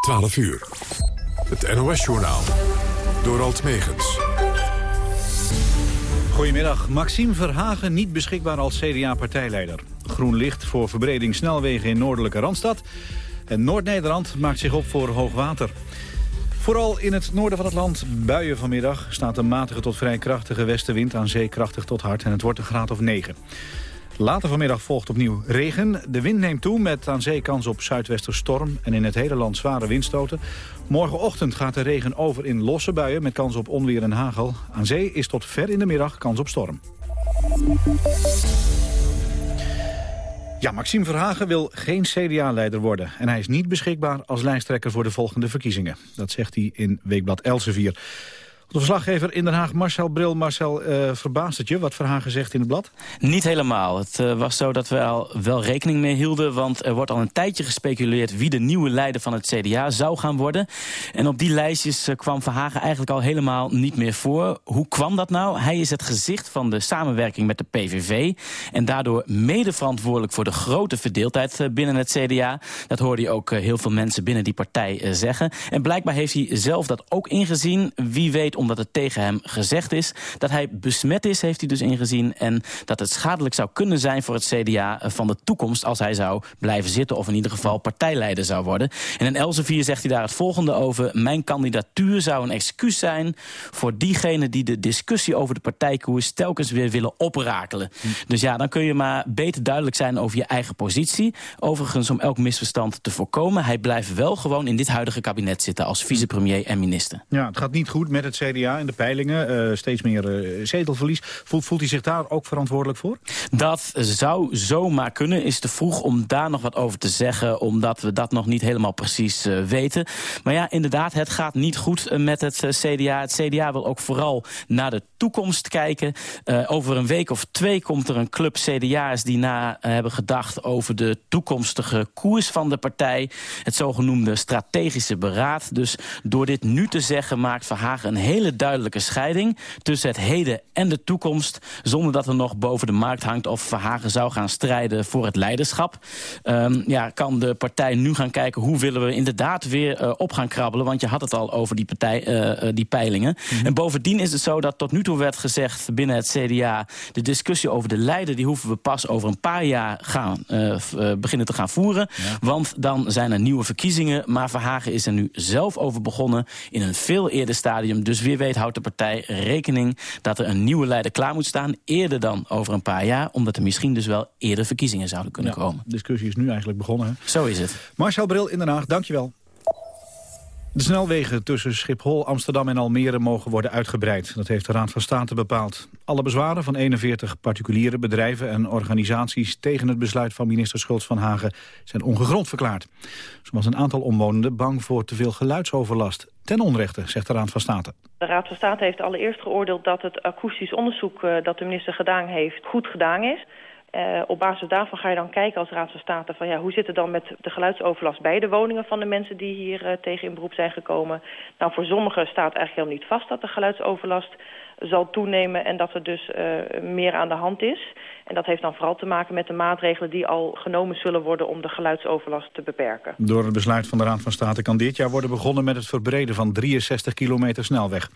12 uur. Het NOS-journaal. Door Alt Megens. Goedemiddag. Maxime Verhagen niet beschikbaar als CDA-partijleider. Groen licht voor verbreding snelwegen in noordelijke Randstad. En Noord-Nederland maakt zich op voor hoogwater. Vooral in het noorden van het land buien vanmiddag. Staat een matige tot vrij krachtige westenwind aan zee krachtig tot hard. En het wordt een graad of 9. Later vanmiddag volgt opnieuw regen. De wind neemt toe met aan zee kans op zuidwesterstorm en in het hele land zware windstoten. Morgenochtend gaat de regen over in losse buien met kans op onweer en hagel. Aan zee is tot ver in de middag kans op storm. Ja, Maxime Verhagen wil geen CDA-leider worden. En hij is niet beschikbaar als lijsttrekker voor de volgende verkiezingen. Dat zegt hij in Weekblad Elsevier. De verslaggever in Den Haag, Marcel Bril. Marcel, uh, verbaast het je wat Verhagen zegt in het blad? Niet helemaal. Het uh, was zo dat we al wel rekening mee hielden... want er wordt al een tijdje gespeculeerd... wie de nieuwe leider van het CDA zou gaan worden. En op die lijstjes uh, kwam Verhagen eigenlijk al helemaal niet meer voor. Hoe kwam dat nou? Hij is het gezicht van de samenwerking met de PVV... en daardoor mede verantwoordelijk voor de grote verdeeldheid binnen het CDA. Dat hoorde je ook heel veel mensen binnen die partij zeggen. En blijkbaar heeft hij zelf dat ook ingezien. Wie weet omdat het tegen hem gezegd is. Dat hij besmet is, heeft hij dus ingezien. En dat het schadelijk zou kunnen zijn voor het CDA van de toekomst... als hij zou blijven zitten of in ieder geval partijleider zou worden. En in Elsevier zegt hij daar het volgende over. Mijn kandidatuur zou een excuus zijn voor diegenen... die de discussie over de partijkoers telkens weer willen oprakelen. Dus ja, dan kun je maar beter duidelijk zijn over je eigen positie. Overigens om elk misverstand te voorkomen. Hij blijft wel gewoon in dit huidige kabinet zitten als vicepremier en minister. Ja, het gaat niet goed met het CDA CDA in de peilingen. Uh, steeds meer uh, zetelverlies. Voelt, voelt hij zich daar ook verantwoordelijk voor? Dat zou zomaar kunnen. Is te vroeg om daar nog wat over te zeggen. Omdat we dat nog niet helemaal precies uh, weten. Maar ja, inderdaad, het gaat niet goed met het CDA. Het CDA wil ook vooral naar de toekomst kijken. over een week of twee komt er een club CDA's die na hebben gedacht over de toekomstige koers van de partij. Het zogenoemde strategische beraad. Dus door dit nu te zeggen maakt Verhagen een hele hele duidelijke scheiding tussen het heden en de toekomst... zonder dat er nog boven de markt hangt of Verhagen zou gaan strijden voor het leiderschap. Um, ja, kan de partij nu gaan kijken hoe willen we inderdaad weer uh, op gaan krabbelen... want je had het al over die, partij, uh, die peilingen. Mm -hmm. En bovendien is het zo dat tot nu toe werd gezegd binnen het CDA... de discussie over de leider die hoeven we pas over een paar jaar gaan, uh, beginnen te gaan voeren. Ja. Want dan zijn er nieuwe verkiezingen. Maar Verhagen is er nu zelf over begonnen in een veel eerder stadium. Dus wie weet houdt de partij rekening dat er een nieuwe leider klaar moet staan... eerder dan over een paar jaar, omdat er misschien dus wel eerder verkiezingen zouden kunnen ja, komen. De discussie is nu eigenlijk begonnen. Hè? Zo is het. Marcel Bril in Den Haag, dankjewel. De snelwegen tussen Schiphol, Amsterdam en Almere mogen worden uitgebreid. Dat heeft de Raad van State bepaald. Alle bezwaren van 41 particuliere bedrijven en organisaties... tegen het besluit van minister Schultz van Hagen zijn ongegrond verklaard. Zo was een aantal omwonenden bang voor te veel geluidsoverlast. Ten onrechte, zegt de Raad van State. De Raad van State heeft allereerst geoordeeld dat het akoestisch onderzoek... Uh, dat de minister gedaan heeft, goed gedaan is... Uh, op basis daarvan ga je dan kijken als Raad van State... van ja, hoe zit het dan met de geluidsoverlast bij de woningen van de mensen... die hier uh, tegen in beroep zijn gekomen. Nou, voor sommigen staat eigenlijk helemaal niet vast dat de geluidsoverlast zal toenemen... en dat er dus uh, meer aan de hand is. En dat heeft dan vooral te maken met de maatregelen die al genomen zullen worden... om de geluidsoverlast te beperken. Door het besluit van de Raad van State kan dit jaar worden begonnen... met het verbreden van 63 kilometer snelweg.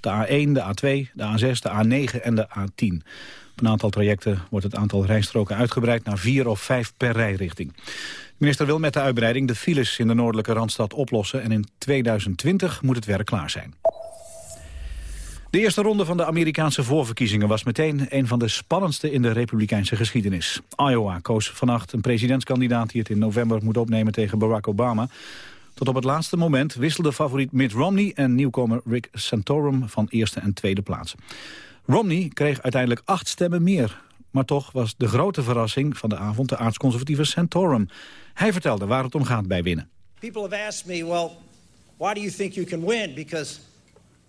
De A1, de A2, de A6, de A9 en de A10. Op een aantal trajecten wordt het aantal rijstroken uitgebreid naar vier of vijf per rijrichting. De minister wil met de uitbreiding de files in de noordelijke Randstad oplossen... en in 2020 moet het werk klaar zijn. De eerste ronde van de Amerikaanse voorverkiezingen was meteen een van de spannendste in de republikeinse geschiedenis. Iowa koos vannacht een presidentskandidaat die het in november moet opnemen tegen Barack Obama. Tot op het laatste moment wisselde favoriet Mitt Romney en nieuwkomer Rick Santorum van eerste en tweede plaats. Romney kreeg uiteindelijk acht stemmen meer. Maar toch was de grote verrassing van de avond de aartsconservatieve Santorum. Hij vertelde waar het om gaat bij winnen. People have asked me, well, why do you think you can win? Because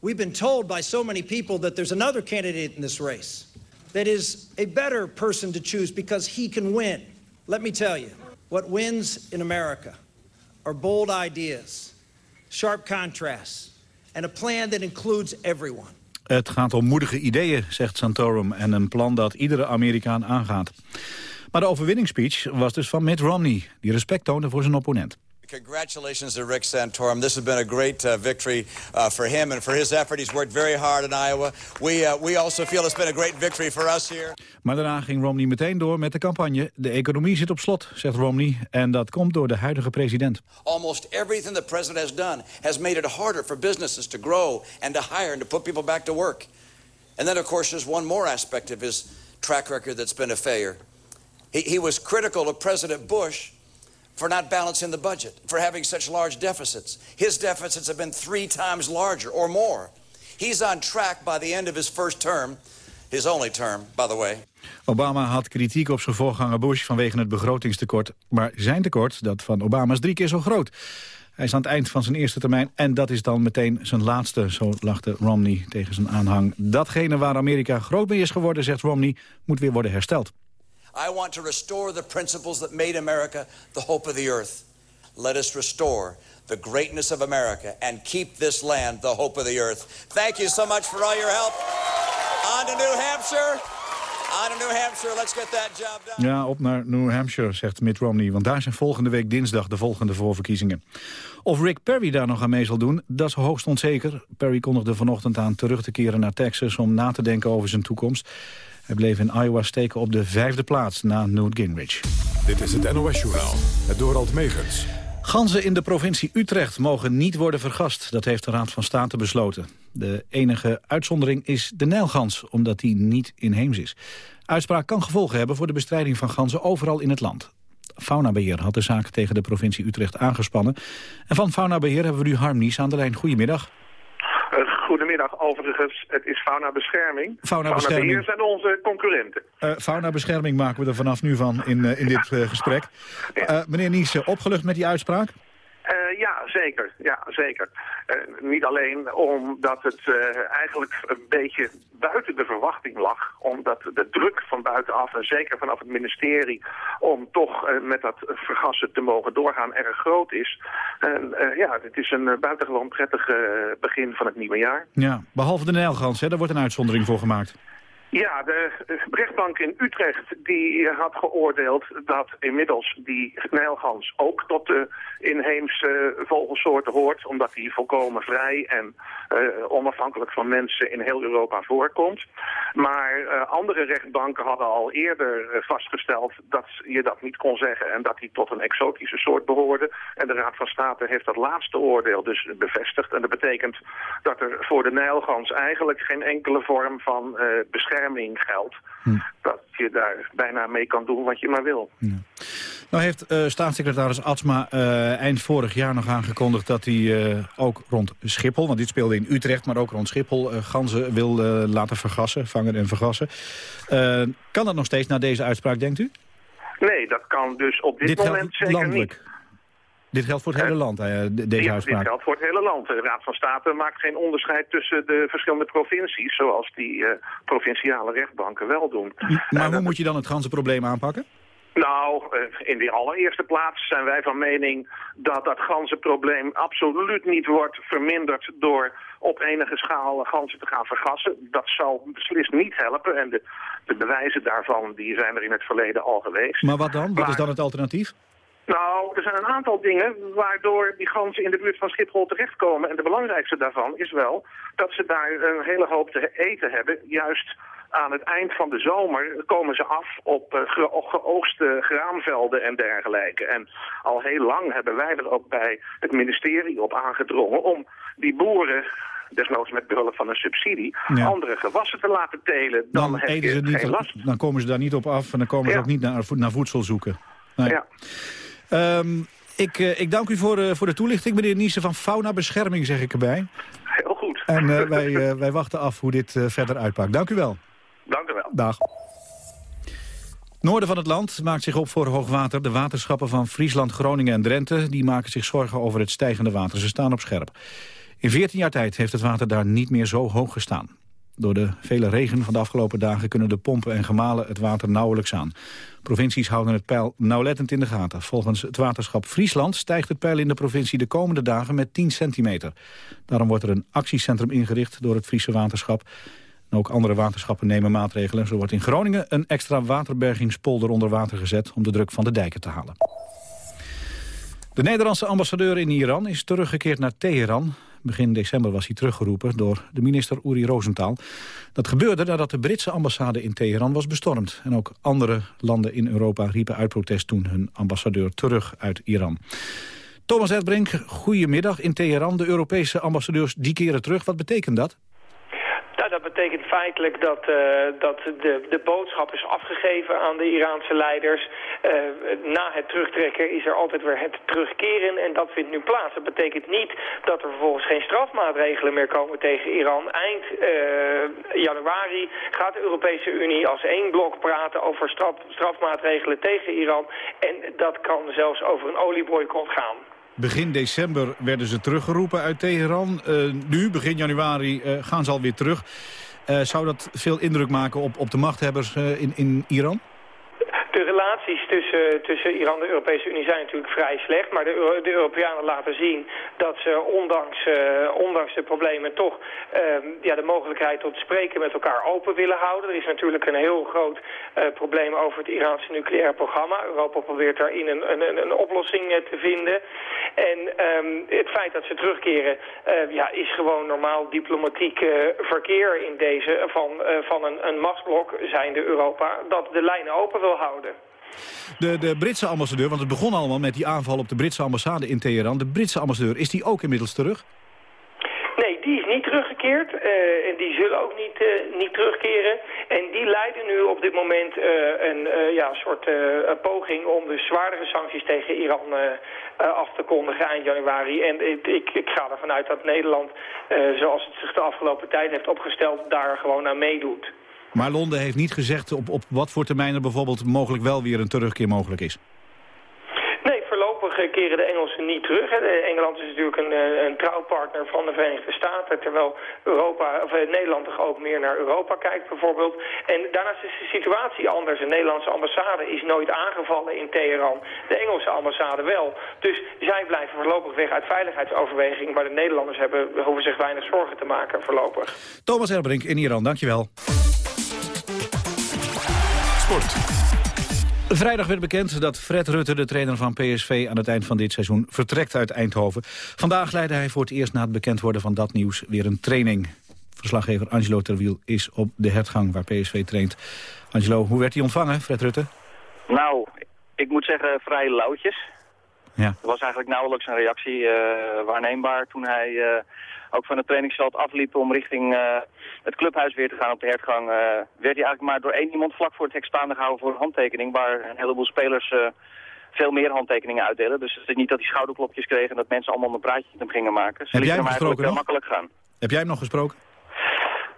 we've been told by so many people that there's another candidate in this race that is a better person to choose because he can win. Let me tell you, what wins in America are bold ideas, sharp contrasts, and a plan that includes everyone. Het gaat om moedige ideeën, zegt Santorum, en een plan dat iedere Amerikaan aangaat. Maar de overwinningsspeech was dus van Mitt Romney, die respect toonde voor zijn opponent. Congratulations to Rick Santorum. This has been a great uh, victory uh, for him and for his effort. He's worked very hard in Iowa. We, uh, we also feel it's been a great victory for us here. Maar daarna ging Romney meteen door met de campagne. De economie zit op slot, zegt Romney. En dat komt door de huidige president. Almost everything the president has done has made it harder for businesses to grow and to hire and to put people back to work. And then, of course, there's one more aspect of his track record that's been a failure. He, he was critical of President Bush for not balancing the budget, for having such large deficits. His deficits have been three times larger or more. He's on track by the end of his first term, his only term, by the way. Obama had kritiek op zijn voorganger Bush vanwege het begrotingstekort. Maar zijn tekort, dat van Obama, is drie keer zo groot. Hij is aan het eind van zijn eerste termijn en dat is dan meteen zijn laatste, zo lachte Romney tegen zijn aanhang. Datgene waar Amerika groot mee is geworden, zegt Romney, moet weer worden hersteld. I want to restore the principles that made America the hope of the earth. Let us restore the greatness of America and keep this land the hope of the earth. Thank you so much for all your help. On to New Hampshire. On to New Hampshire. Let's get that job done. Ja, op naar New Hampshire, zegt Mitt Romney. Want daar zijn volgende week dinsdag de volgende voorverkiezingen. Of Rick Perry daar nog aan mee zal doen, dat is hoogst onzeker. Perry kondigde vanochtend aan terug te keren naar Texas... om na te denken over zijn toekomst. Hij bleef in Iowa steken op de vijfde plaats na Newt Gingrich. Dit is het NOS-journaal, het Dorald Megens. Ganzen in de provincie Utrecht mogen niet worden vergast. Dat heeft de Raad van State besloten. De enige uitzondering is de Nijlgans, omdat die niet inheems is. Uitspraak kan gevolgen hebben voor de bestrijding van ganzen overal in het land. Faunabeheer had de zaak tegen de provincie Utrecht aangespannen. En van Faunabeheer hebben we nu Harm Nies aan de lijn. Goedemiddag. Goedemiddag, overigens, het is faunabescherming. Faunabescherming. Fauna zijn onze concurrenten. Uh, faunabescherming maken we er vanaf nu van in, uh, in dit uh, gesprek. meneer Nies, opgelucht met die uitspraak? Uh, ja, zeker. Ja, zeker. Uh, niet alleen omdat het uh, eigenlijk een beetje buiten de verwachting lag. Omdat de druk van buitenaf en zeker vanaf het ministerie... om toch met dat vergassen te mogen doorgaan erg groot is. En ja, het is een buitengewoon prettig begin van het nieuwe jaar. Ja, behalve de Nijlgans, hè, daar wordt een uitzondering voor gemaakt. Ja, de rechtbank in Utrecht die had geoordeeld dat inmiddels die nijlgans ook tot de inheemse vogelsoorten hoort, omdat die volkomen vrij en uh, onafhankelijk van mensen in heel Europa voorkomt. Maar uh, andere rechtbanken hadden al eerder uh, vastgesteld dat je dat niet kon zeggen en dat die tot een exotische soort behoorde. En de Raad van State heeft dat laatste oordeel dus bevestigd. En dat betekent dat er voor de nijlgans eigenlijk geen enkele vorm van bescherming geldt. Hm. Dat je daar bijna mee kan doen wat je maar wil. Ja. Nou heeft uh, staatssecretaris Atsma uh, eind vorig jaar nog aangekondigd dat hij uh, ook rond Schiphol, want dit speelde in Utrecht, maar ook rond Schiphol, ganzen wil laten vergassen, vangen en vergassen. kan dat nog steeds na deze uitspraak, denkt u? Nee, dat kan dus op dit, dit moment zeker landelijk. niet. Dit geldt voor het hele land, deze ja, uitspraak? Dit geldt voor het hele land. De Raad van State maakt geen onderscheid tussen de verschillende provincies... zoals die uh, provinciale rechtbanken wel doen. Maar hoe moet je dan het ganse probleem aanpakken? Nou, in de allereerste plaats zijn wij van mening dat dat ganzenprobleem absoluut niet wordt verminderd door op enige schaal ganzen te gaan vergassen. Dat zal beslist niet helpen en de, de bewijzen daarvan die zijn er in het verleden al geweest. Maar wat dan? Wat maar, is dan het alternatief? Nou, er zijn een aantal dingen waardoor die ganzen in de buurt van Schiphol terechtkomen. En de belangrijkste daarvan is wel dat ze daar een hele hoop te eten hebben. Juist aan het eind van de zomer komen ze af op uh, geoogste graanvelden en dergelijke. En al heel lang hebben wij er ook bij het ministerie op aangedrongen om die boeren desnoods met behulp van een subsidie, andere gewassen te laten telen. Dan, dan heb je ze niet, geen last. Dan komen ze daar niet op af en dan komen ze ook niet naar, naar voedsel zoeken. Nee. Ja. Um, ik, uh, ik dank u voor, uh, voor de toelichting, meneer Niesen van Fauna Bescherming, zeg ik erbij. Heel goed. En uh, wij, wij wachten af hoe dit verder uitpakt. Dank u wel. Dank u wel. Dag. Noorden van het land maakt zich op voor hoogwater. De waterschappen van Friesland, Groningen en Drenthe... die maken zich zorgen over het stijgende water. Ze staan op scherp. In 14 jaar tijd heeft het water daar niet meer zo hoog gestaan. Door de vele regen van de afgelopen dagen kunnen de pompen en gemalen het water nauwelijks aan. Provincies houden het peil nauwlettend in de gaten. Volgens het waterschap Friesland stijgt het peil in de provincie de komende dagen met 10 centimeter. Daarom wordt er een actiecentrum ingericht door het Friese waterschap. Ook andere waterschappen nemen maatregelen. Zo wordt in Groningen een extra waterbergingspolder onder water gezet om de druk van de dijken te halen. De Nederlandse ambassadeur in Iran is teruggekeerd naar Teheran. Begin december was hij teruggeroepen door de minister Uri Rosenthal. Dat gebeurde nadat de Britse ambassade in Teheran was bestormd. En ook andere landen in Europa riepen uit protest toen hun ambassadeur terug uit Iran. Thomas Edbrink, goedemiddag in Teheran. De Europese ambassadeurs die keren terug. Wat betekent dat? Dat betekent feitelijk dat, uh, dat de, de boodschap is afgegeven aan de Iraanse leiders. Uh, na het terugtrekken is er altijd weer het terugkeren en dat vindt nu plaats. Dat betekent niet dat er vervolgens geen strafmaatregelen meer komen tegen Iran. Eind uh, januari gaat de Europese Unie als één blok praten over straf, strafmaatregelen tegen Iran. En dat kan zelfs over een olieboycott gaan. Begin december werden ze teruggeroepen uit Teheran. Uh, nu, begin januari, uh, gaan ze alweer terug. Uh, zou dat veel indruk maken op, op de machthebbers in, in Iran? De relaties tussen, tussen Iran en de Europese Unie zijn natuurlijk vrij slecht. Maar de, de Europeanen laten zien dat ze ondanks, uh, ondanks de problemen toch uh, ja, de mogelijkheid tot spreken met elkaar open willen houden. Er is natuurlijk een heel groot uh, probleem over het Iraanse nucleaire programma. Europa probeert daarin een, een, een oplossing te vinden. En um, het feit dat ze terugkeren ja, is gewoon normaal diplomatiek verkeer in deze van, van een, een machtsblok zijnde Europa dat de lijnen open wil houden. De, de Britse ambassadeur, want het begon allemaal met die aanval op de Britse ambassade in Teheran. De Britse ambassadeur, is die ook inmiddels terug? Nee, die is niet teruggekeerd uh, en die zullen ook niet, uh, niet terugkeren. En die leiden nu op dit moment uh, een ja, soort poging om de zwaardere sancties tegen Iran af te kondigen eind januari. En ik, ik, ik ga ervan uit dat Nederland, zoals het zich de afgelopen tijd heeft opgesteld, daar gewoon aan meedoet. Maar Londen heeft niet gezegd op, op wat voor termijn er bijvoorbeeld mogelijk wel weer een terugkeer mogelijk is. Nee, voorlopig keren de Engelsen niet terug. Engeland is natuurlijk een, eh, een trouwpartner van de Verenigde Staten, terwijl Europa, of eh, Nederland toch ook meer naar Europa kijkt bijvoorbeeld. En daarnaast is de situatie anders. De Nederlandse ambassade is nooit aangevallen in Teheran. De Engelse ambassade wel. Dus zij blijven voorlopig weg uit veiligheidsoverweging, maar de Nederlanders hebben, hoeven zich weinig zorgen te maken voorlopig. Thomas Erbrink in Iran, dankjewel. Vrijdag werd bekend dat Fred Rutte, de trainer van PSV... aan het eind van dit seizoen vertrekt uit Eindhoven. Vandaag leidde hij voor het eerst na het bekend worden van dat nieuws weer een training. Verslaggever Angelo Terwiel is op de hertgang waar PSV traint. Angelo, hoe werd hij ontvangen, Fred Rutte? Nou, ik moet zeggen vrij lauwtjes. Ja. Er was eigenlijk nauwelijks een reactie uh, waarneembaar toen hij... Uh, ook van het trainingsveld afliep om richting uh, het clubhuis weer te gaan op de hertgang, uh, werd hij eigenlijk maar door één iemand vlak voor het hek staande gehouden voor een handtekening, waar een heleboel spelers uh, veel meer handtekeningen uitdelen. Dus het is niet dat hij schouderklopjes kregen en dat mensen allemaal een praatje met hem gingen maken. Ze Heb jij hem gesproken nog? makkelijk gaan. Heb jij hem nog gesproken?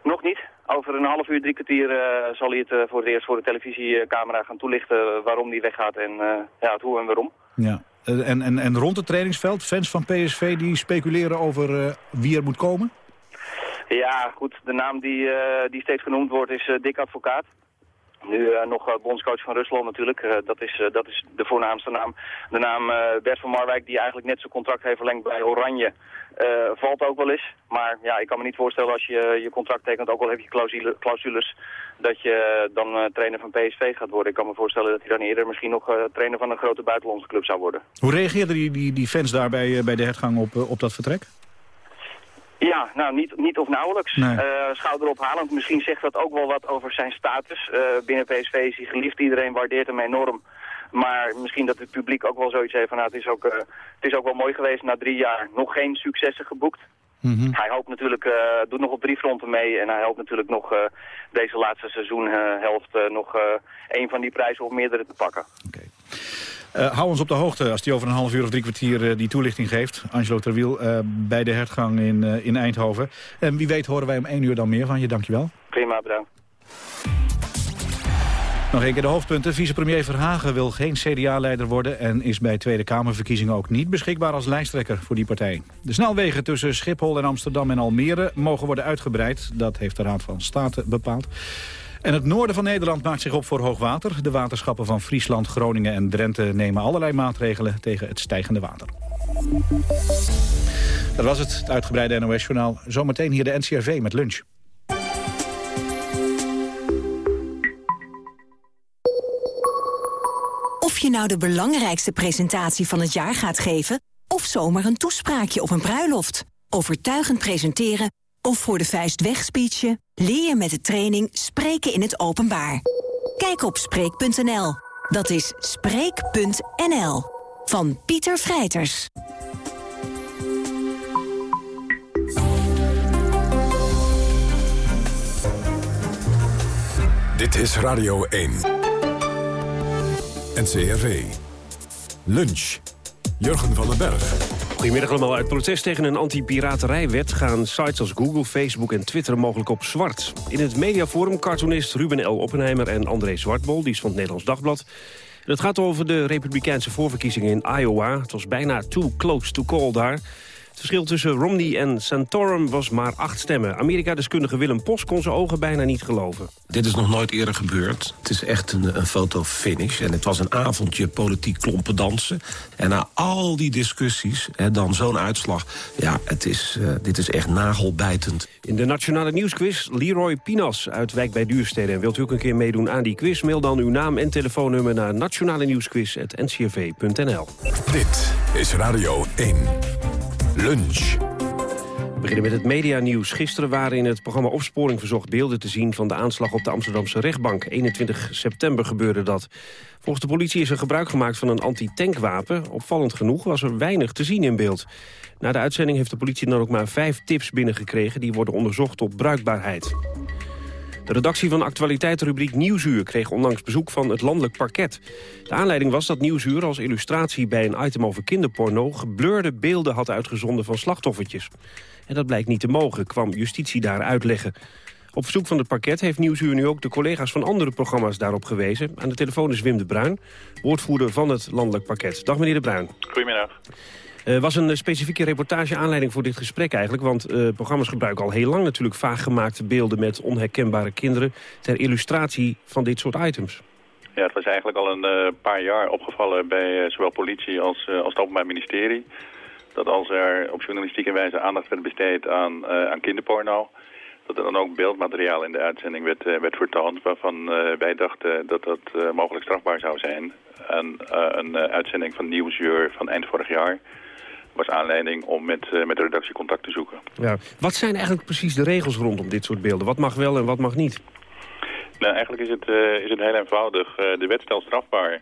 Nog niet. Over een half uur, drie kwartier uh, zal hij het voor het eerst voor de televisiecamera gaan toelichten waarom hij weggaat en ja, het hoe en waarom. Ja. En, en, en rond het trainingsveld, fans van PSV die speculeren over wie er moet komen? Ja, goed. De naam die, uh, die steeds genoemd wordt is Dick Advocaat. Nu nog bondscoach van Rusland natuurlijk. dat, is, dat is de voornaamste naam. De naam Bert van Marwijk, die eigenlijk net zijn contract heeft verlengd bij Oranje, valt ook wel eens. Maar ja, ik kan me niet voorstellen als je je contract tekent, ook al heb je clausule, clausules, dat je dan trainer van PSV gaat worden. Ik kan me voorstellen dat hij dan eerder misschien nog trainer van een grote buitenlandse club zou worden. Hoe reageerden die, die, die fans daar bij, bij de hertgang op, op dat vertrek? Ja, nou niet, niet of nauwelijks. Nee. Uh, schouderophalend. Misschien zegt dat ook wel wat over zijn status. Uh, binnen PSV is hij geliefd. Iedereen waardeert hem enorm. Maar misschien dat het publiek ook wel zoiets heeft van... Nou, het, is ook, uh, het is ook wel mooi geweest na drie jaar. Nog geen successen geboekt. Mm -hmm. Hij hoopt natuurlijk, uh, doet nog op drie fronten mee. En hij hoopt natuurlijk nog uh, deze laatste seizoenhelft uh, nog een van die prijzen of meerdere te pakken. Okay. Hou ons op de hoogte als hij over een half uur of drie kwartier die toelichting geeft. Angelo Terwiel bij de hertgang in, in Eindhoven. En wie weet horen wij om één uur dan meer van je. Dankjewel. Prima, bedankt. Nog een keer de hoofdpunten. Vicepremier Verhagen wil geen CDA-leider worden... en is bij Tweede Kamerverkiezingen ook niet beschikbaar als lijsttrekker voor die partij. De snelwegen tussen Schiphol en Amsterdam en Almere mogen worden uitgebreid. Dat heeft de Raad van State bepaald. En het noorden van Nederland maakt zich op voor hoogwater. De waterschappen van Friesland, Groningen en Drenthe nemen allerlei maatregelen tegen het stijgende water. Dat was het, het uitgebreide NOS-journaal. Zometeen hier de NCRV met lunch. Je nou de belangrijkste presentatie van het jaar gaat geven... of zomaar een toespraakje op een bruiloft. Overtuigend presenteren of voor de vuist wegspeechen... leer je met de training Spreken in het Openbaar. Kijk op Spreek.nl. Dat is Spreek.nl. Van Pieter Vrijters. Dit is Radio 1. NCRV. Lunch. Jurgen van den Berg. Goedemiddag allemaal. Uit protest tegen een anti-piraterijwet gaan sites als Google, Facebook en Twitter mogelijk op zwart. In het mediaforum cartoonist Ruben L. Oppenheimer en André Zwartbol, die is van het Nederlands Dagblad. het gaat over de republikeinse voorverkiezingen in Iowa. Het was bijna too close to call daar verschil tussen Romney en Santorum was maar acht stemmen. Amerika-deskundige Willem Post kon zijn ogen bijna niet geloven. Dit is nog nooit eerder gebeurd. Het is echt een, een fotofinish. En het was een avondje politiek klompen dansen. En na al die discussies, hè, dan zo'n uitslag... ja, het is, uh, dit is echt nagelbijtend. In de Nationale Nieuwsquiz Leroy Pinas uit Wijk bij Duurstede. En wilt u ook een keer meedoen aan die quiz? Mail dan uw naam en telefoonnummer naar nationale nieuwsquiz.ncrv.nl. Dit is Radio 1. Lunch. We beginnen met het medianieuws. Gisteren waren in het programma Opsporing Verzocht beelden te zien... van de aanslag op de Amsterdamse rechtbank. 21 september gebeurde dat. Volgens de politie is er gebruik gemaakt van een anti-tankwapen. Opvallend genoeg was er weinig te zien in beeld. Na de uitzending heeft de politie dan ook maar vijf tips binnengekregen... die worden onderzocht op bruikbaarheid. De redactie van actualiteitenrubriek Nieuwsuur kreeg onlangs bezoek van het landelijk parket. De aanleiding was dat Nieuwsuur als illustratie bij een item over kinderporno... geblurde beelden had uitgezonden van slachtoffertjes. En dat blijkt niet te mogen, kwam justitie daar uitleggen. Op verzoek van het parket heeft Nieuwsuur nu ook de collega's van andere programma's daarop gewezen. Aan de telefoon is Wim de Bruin, woordvoerder van het landelijk parket. Dag meneer de Bruin. Goedemiddag. Uh, was een specifieke reportage aanleiding voor dit gesprek eigenlijk. Want uh, programma's gebruiken al heel lang natuurlijk vaag gemaakte beelden... met onherkenbare kinderen ter illustratie van dit soort items. Ja, het was eigenlijk al een paar jaar opgevallen bij zowel politie als, als het Openbaar Ministerie. Dat als er op journalistieke wijze aandacht werd besteed aan, aan kinderporno... dat er dan ook beeldmateriaal in de uitzending werd, werd vertoond... waarvan wij dachten dat dat mogelijk strafbaar zou zijn. En een uitzending van Nieuwsuur van eind vorig jaar was aanleiding om met, uh, met de redactie contact te zoeken. Ja. Wat zijn eigenlijk precies de regels rondom dit soort beelden? Wat mag wel en wat mag niet? Nou, eigenlijk is het, uh, is het heel eenvoudig. Uh, de wet stelt strafbaar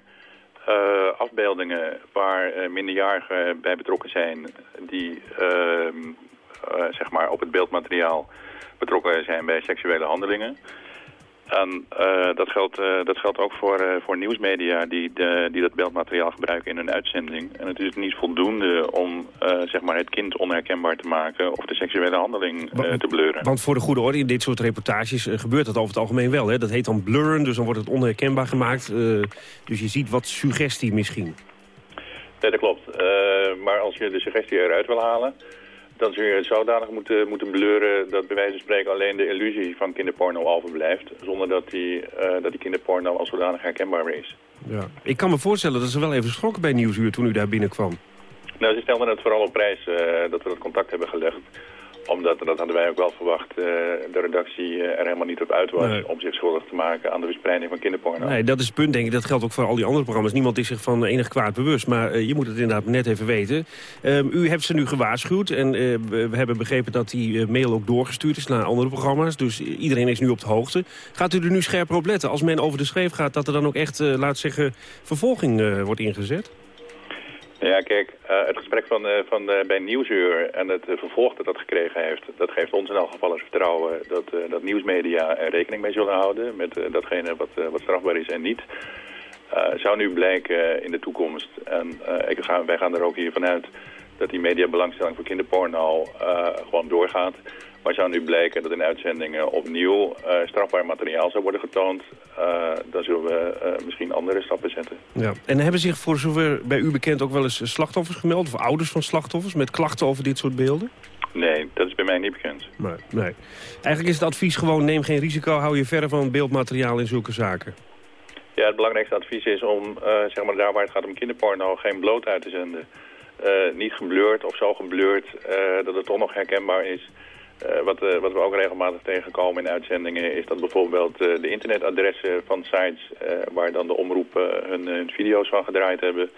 afbeeldingen waar minderjarigen bij betrokken zijn... die ehm, zeg maar op het beeldmateriaal betrokken zijn bij seksuele handelingen... En uh, dat, geldt, uh, dat geldt ook voor, uh, voor nieuwsmedia die, de, die dat beeldmateriaal gebruiken in hun uitzending. En het is niet voldoende om zeg maar het kind onherkenbaar te maken of de seksuele handeling te blurren. Want voor de goede orde in dit soort reportages gebeurt dat over het algemeen wel. Hè? Dat heet dan blurren, dus dan wordt het onherkenbaar gemaakt. dus je ziet wat suggestie misschien. Nee, dat klopt. maar als je de suggestie eruit wil halen dan zul je zodanig moeten, moeten blurren dat bij wijze van spreken alleen de illusie van kinderporno overblijft. Zonder dat die, uh, dat die kinderporno als zodanig herkenbaar is. Ja. Ik kan me voorstellen dat ze wel even schrokken bij Nieuwsuur toen u daar binnenkwam. Nou, ze stelden het vooral op prijs uh, dat we dat contact hebben gelegd omdat, dat hadden wij ook wel verwacht, uh, de redactie uh, er helemaal niet op uit was... Nee. om zich schuldig te maken aan de verspreiding van kinderporno. Nee, dat is het punt, denk ik. Dat geldt ook voor al die andere programma's. Niemand is zich van enig kwaad bewust, maar uh, je moet het inderdaad net even weten. Ehm, u hebt ze nu gewaarschuwd en we hebben begrepen dat die mail ook doorgestuurd is naar andere programma's. Dus iedereen is nu op de hoogte. Gaat u er nu scherp op letten? Als men over de schreef gaat, dat er dan ook echt, laat zeggen, vervolging wordt ingezet? Ja, kijk, uh, het gesprek van, uh, van uh, bij Nieuwsuur en het vervolg dat dat gekregen heeft... dat geeft ons in elk geval het vertrouwen dat, dat nieuwsmedia er rekening mee zullen houden... met datgene wat, wat strafbaar is en niet. zou nu blijken in de toekomst, en ik ga, wij gaan er ook hier vanuit... dat die mediabelangstelling voor kinderporno gewoon doorgaat... Maar zou nu blijken dat in uitzendingen opnieuw uh, strafbaar materiaal zou worden getoond... Uh, dan zullen we uh, misschien andere stappen zetten. Ja. En hebben zich voor zover bij u bekend ook wel eens slachtoffers gemeld... of ouders van slachtoffers met klachten over dit soort beelden? Nee, dat is bij mij niet bekend. Nee, nee. Eigenlijk is het advies gewoon neem geen risico... hou je verder van beeldmateriaal in zulke zaken. Ja, het belangrijkste advies is om, zeg maar daar waar het gaat om kinderporno... geen bloot uit te zenden. niet geblurred of zo geblurred dat het toch nog herkenbaar is... Eh, wat, eh, wat we ook regelmatig tegenkomen in uitzendingen is dat bijvoorbeeld eh, de internetadressen van sites waar dan de omroepen hun, hun, video's van gedraaid hebben,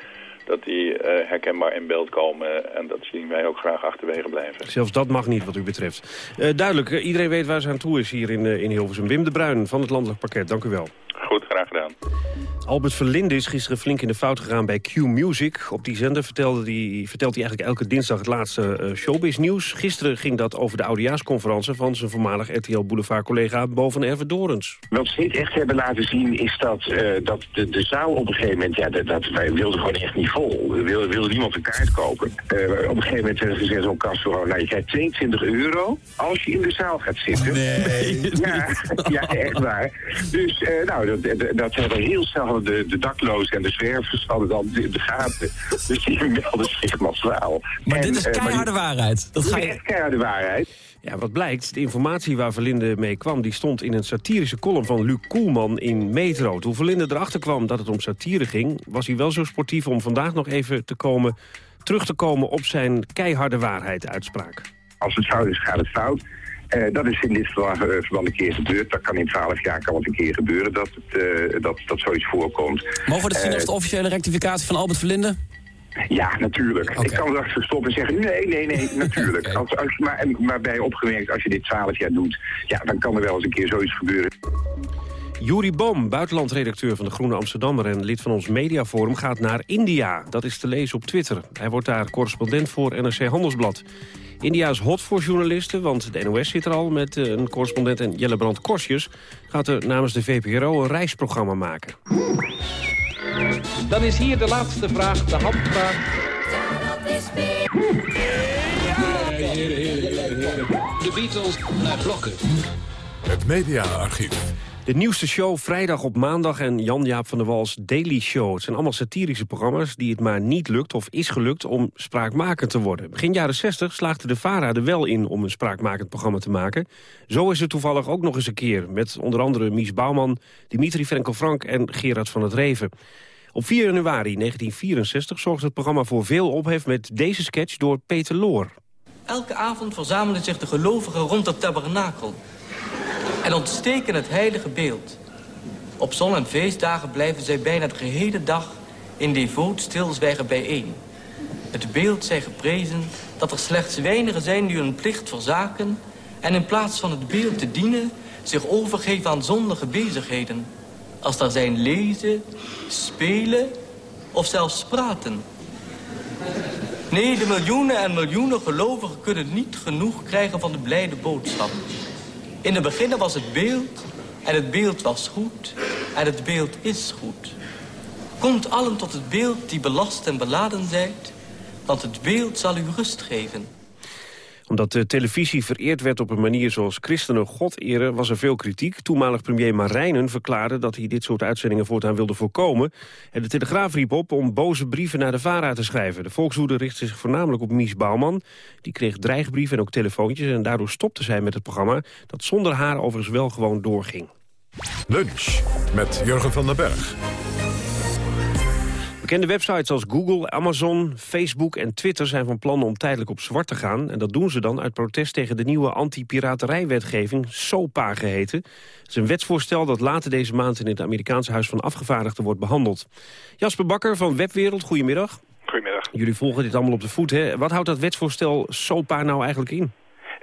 dat die herkenbaar in beeld komen. En dat zien wij ook graag achterwege blijven. Zelfs dat mag niet wat u betreft. duidelijk, iedereen weet waar ze aan toe is hier in, in Hilversum. Wim de Bruin van het Landelijk Parket, dank u wel. Goed, graag gedaan. Albert Verlinde is gisteren flink in de fout gegaan bij Q-Music. Op die zender vertelde die, vertelt hij eigenlijk elke dinsdag het laatste uh, showbiz-nieuws. Gisteren ging dat over de oudejaarsconferentie van zijn voormalig RTL Boulevard-collega Boven Erve Dorens. Wat ze niet echt hebben laten zien is dat, uh, dat de, de zaal op een gegeven moment... Ja, dat, dat wij wilden gewoon echt niet vol. We wilden, wilde niemand een kaart kopen. Uh, op een gegeven moment hebben ze gezegd zo'n kast nou je krijgt 22 euro als je in de zaal gaat zitten. Nee. ja, ja, echt waar. Dus nou, dat, dat, dat hebben heel snel de, de daklozen en de zwervers hadden dan de, de gaten. Dus die melden zich massaal. Maar en, dit is keiharde waarheid. Dat ga je... echt keiharde waarheid. Ja, wat blijkt, de informatie waar Verlinde mee kwam... die stond in een satirische column van Luc Koelman in Metro. Toen Verlinde erachter kwam dat het om satire ging... was hij wel zo sportief om vandaag nog even te komen, terug te komen... op zijn keiharde waarheid-uitspraak. Als het fout is, gaat het fout. Uh, dat is in dit verband een keer gebeurd. Dat kan in twaalf jaar kan het een keer gebeuren dat, het, uh, dat, dat zoiets voorkomt. Mogen we dat zien als de officiële rectificatie van Albert Verlinde? Ja, natuurlijk. Okay. Ik kan erachter stoppen en zeggen, nee, nee, nee, natuurlijk. okay. als, als, maar, maar bij opgemerkt, als je dit twaalf jaar doet, ja, dan kan er wel eens een keer zoiets gebeuren. Juri Boom, buitenlandredacteur van de Groene Amsterdammer... en lid van ons mediaforum, gaat naar India. Dat is te lezen op Twitter. Hij wordt daar correspondent voor NRC Handelsblad. India is hot voor journalisten, want de NOS zit er al met eh, een correspondent... en Jelle Brand Korsjes gaat er namens de VPRO een reisprogramma maken. Dan is hier de laatste vraag, de handvraag. De Beatles naar blokken. Het mediaarchief. De nieuwste show vrijdag op maandag en Jan-Jaap van der Wals Daily Show. Het zijn allemaal satirische programma's die het maar niet lukt of is gelukt om spraakmakend te worden. Begin jaren 60 slaagde de VARA er wel in om een spraakmakend programma te maken. Zo is het toevallig ook nog eens een keer met onder andere Mies Bouwman, Dimitri Frenkel-Frank en Gerard van het Reven. Op 4 januari 1964 zorgde het programma voor veel ophef met deze sketch door Peter Loor. Elke avond verzamelen zich de gelovigen rond het tabernakel en ontsteken het heilige beeld. Op zon- en feestdagen blijven zij bijna de gehele dag in devoot stilzwijgen bijeen. Het beeld zij geprezen dat er slechts weinigen zijn die hun plicht verzaken... en in plaats van het beeld te dienen zich overgeven aan zondige bezigheden. Als daar zijn lezen, spelen of zelfs praten. Nee, de miljoenen en miljoenen gelovigen kunnen niet genoeg krijgen van de blijde boodschap. In het begin was het beeld en het beeld was goed en het beeld is goed. Komt allen tot het beeld die belast en beladen zijt, want het beeld zal u rust geven omdat de televisie vereerd werd op een manier zoals christenen God eren... was er veel kritiek. Toenmalig premier Marijnen verklaarde dat hij dit soort uitzendingen voortaan wilde voorkomen. En de Telegraaf riep op om boze brieven naar de VARA te schrijven. De volkswoede richtte zich voornamelijk op Mies Bouwman. Die kreeg dreigbrieven en ook telefoontjes... en daardoor stopte zij met het programma... dat zonder haar overigens wel gewoon doorging. Lunch met Jurgen van den Berg. Bekende websites als Google, Amazon, Facebook en Twitter zijn van plan om tijdelijk op zwart te gaan. En dat doen ze dan uit protest tegen de nieuwe anti-piraterijwetgeving, SOPA geheten. Het is een wetsvoorstel dat later deze maand in het Amerikaanse Huis van Afgevaardigden wordt behandeld. Jasper Bakker van Webwereld, goedemiddag. Goedemiddag. Jullie volgen dit allemaal op de voet, hè? Wat houdt dat wetsvoorstel SOPA nou eigenlijk in?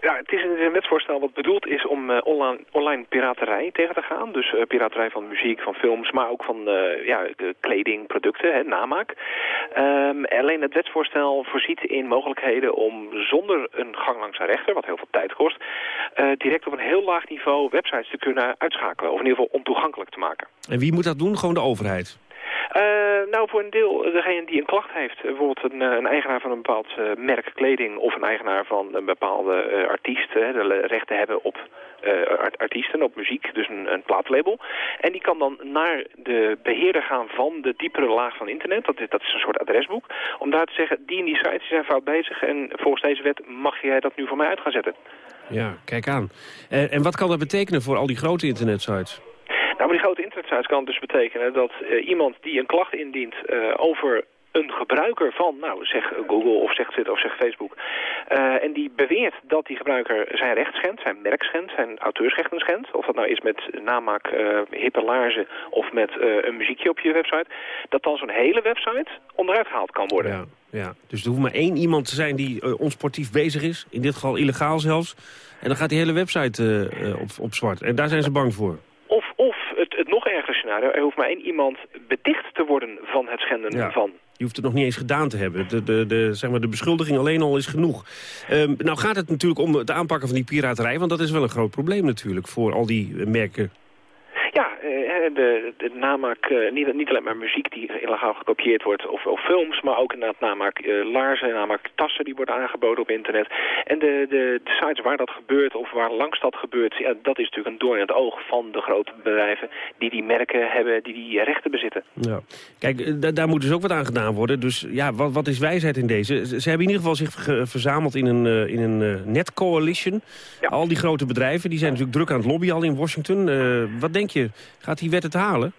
Ja, het is een wetsvoorstel wat bedoeld is om uh, online, piraterij tegen te gaan. Dus uh, piraterij van muziek, van films, maar ook van uh, ja, kleding, producten, hè, namaak. Um, alleen het wetsvoorstel voorziet in mogelijkheden om zonder een gang langs een rechter, wat heel veel tijd kost, direct op een heel laag niveau websites te kunnen uitschakelen. Of in ieder geval ontoegankelijk te maken. En wie moet dat doen? Gewoon de overheid? Uh, nou, voor een deel degene die een klacht heeft. Bijvoorbeeld een, een eigenaar van een bepaald merk kleding... of een eigenaar van een bepaalde artiest... de rechten hebben op artiesten, op muziek, dus een, een plaatlabel. En die kan dan naar de beheerder gaan van de diepere laag van internet. Dat is, dat is een soort adresboek. Om daar te zeggen, die en die sites zijn fout bezig... en volgens deze wet mag jij dat nu voor mij uit gaan zetten. Ja, kijk aan. en wat kan dat betekenen voor al die grote internetsites? Nou, voor die grote internetsites kan dus betekenen dat uh, iemand die een klacht indient uh, over een gebruiker van, nou zeg Google of zeg Twitter of zeg Facebook. Eh, en die beweert dat die gebruiker zijn recht schendt, zijn merk schendt, zijn auteursrechten schendt. Of dat nou is met namaak hippe laarzen of met een muziekje op je website. Dat dan zo'n hele website onderuit gehaald kan worden. Ja, ja. Dus er hoeft maar één iemand te zijn die onsportief bezig is. In dit geval illegaal zelfs. En dan gaat die hele website op, op zwart. En daar zijn ze bang voor. Ergere scenario, er hoeft maar één iemand beticht te worden van het schenden van. Je hoeft het nog niet eens gedaan te hebben. De, de, de, zeg maar, de beschuldiging alleen al is genoeg. Um, nou gaat het natuurlijk om het aanpakken van die piraterij... want dat is wel een groot probleem natuurlijk voor al die merken ja, eh, de, de namaak, eh, niet, niet alleen maar muziek die illegaal gekopieerd wordt of, of films, maar ook inderdaad namaak uh, laarzen, namaak tassen die worden aangeboden op internet. En de, de, de sites waar dat gebeurt of waar langs dat gebeurt, ja, dat is natuurlijk een doorn in het oog van de grote bedrijven die die merken hebben, die die rechten bezitten. Ja. Kijk, daar moet dus ook wat aan gedaan worden. Dus ja, wat, wat is wijsheid in deze? Ze hebben in ieder geval zich verzameld in een, in een net coalition. Al die grote bedrijven, die zijn natuurlijk druk aan het lobbyen al in Washington. wat denk je? Gaat die wet het halen?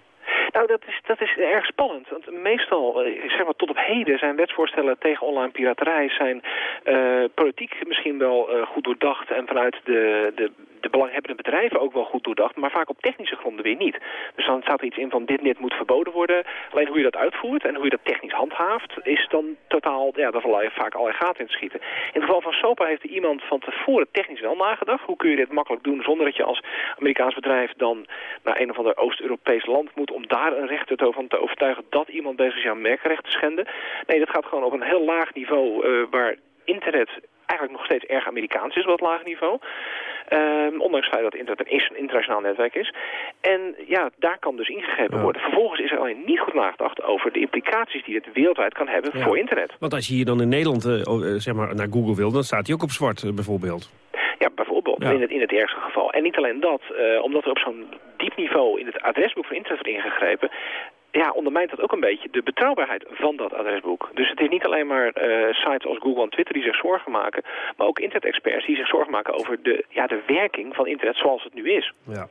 Nou, dat is, dat is erg spannend. Want meestal, eh, zeg maar tot op heden, zijn wetsvoorstellen tegen online piraterij... zijn uh, politiek misschien wel uh, goed doordacht en vanuit de, de de belanghebbende bedrijven ook wel goed doordacht, maar vaak op technische gronden weer niet. Dus dan staat er iets in van dit net moet verboden worden. Alleen hoe je dat uitvoert en hoe je dat technisch handhaaft, is dan totaal, ja, daar vallen vaak allerlei gaten in te schieten. In het geval van SOPA heeft er iemand van tevoren technisch wel nagedacht. Hoe kun je dit makkelijk doen zonder dat je als Amerikaans bedrijf dan naar een of ander Oost-Europees land moet om daar een rechter van te overtuigen dat iemand bezig is jouw merkrecht te schenden. Nee, dat gaat gewoon op een heel laag niveau uh, waar internet eigenlijk nog steeds erg Amerikaans is dat laag niveau. Um, ondanks het feit dat internet een internationaal netwerk is. En ja, daar kan dus ingegrepen worden. Vervolgens is er alleen niet goed nagedacht over de implicaties die het wereldwijd kan hebben voor internet. Want als je hier dan in Nederland uh, zeg maar naar Google wil, dan staat hij ook op zwart uh, bijvoorbeeld. Ja, bijvoorbeeld, in, het, in het ergste geval. En niet alleen dat, uh, omdat er op zo'n diep niveau in het adresboek van internet wordt ingegrepen ja, ondermijnt dat ook een beetje de betrouwbaarheid van dat adresboek. Dus het is niet alleen maar uh, sites als Google en Twitter die zich zorgen maken... maar ook internet-experts die zich zorgen maken over de, ja, de werking van internet zoals het nu is. Ja.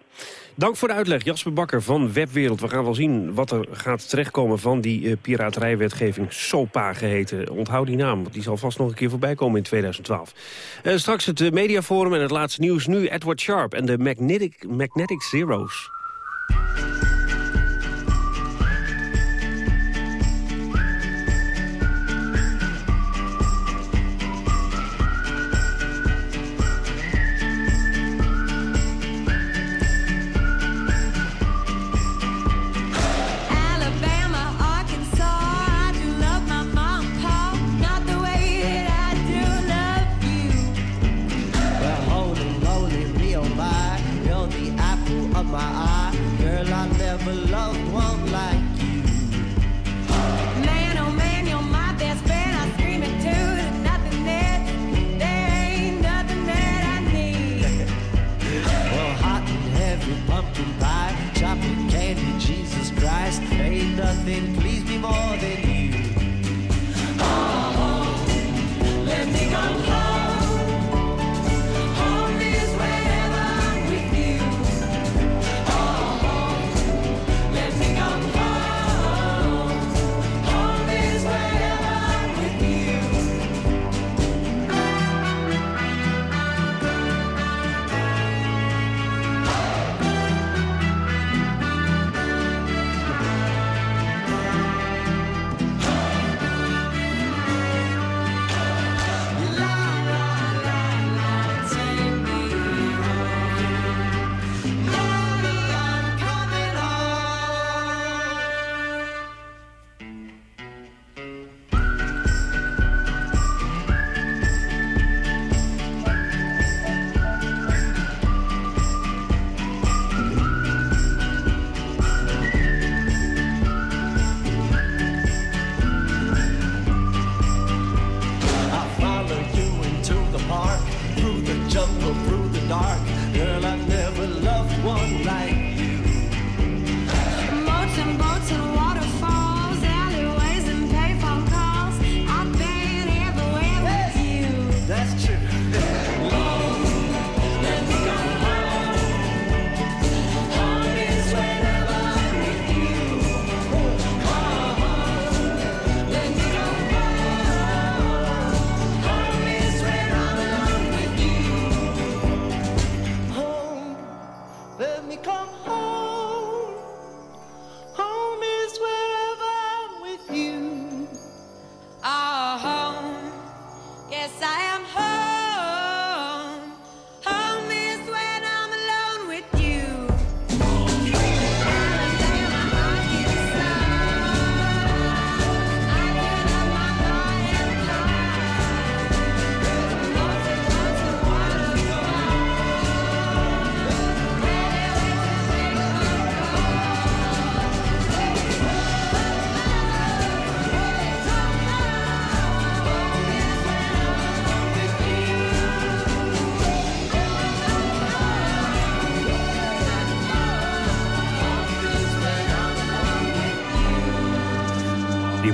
Dank voor de uitleg, Jasper Bakker van Webwereld. We gaan wel zien wat er gaat terechtkomen van die uh, piraterijwetgeving SOPA geheten. Onthoud die naam, want die zal vast nog een keer voorbij komen in 2012. Uh, eh, straks het mediaforum en het laatste nieuws. Nu Edward Sharp en de Magnetic, Magnetic Zeros. nothing pleased me more than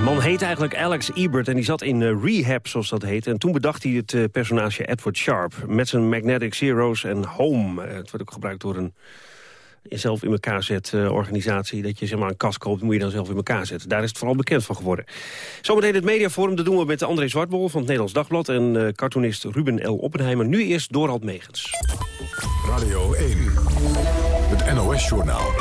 man heet eigenlijk Alex Ebert en die zat in uh, rehab, zoals dat heet. En toen bedacht hij het uh, personage Edward Sharp met zijn Magnetic Zeros en Home. Uh, het wordt ook gebruikt door een zelf in elkaar zet organisatie. Dat je zeg maar een kast koopt, moet je dan zelf in elkaar zetten. Daar is het vooral bekend van geworden. Zometeen het mediaforum, dat doen we met André Zwartbol van het Nederlands Dagblad... en cartoonist Ruben L. Oppenheimer. Nu eerst Dorald Megens. Radio 1, het NOS-journaal.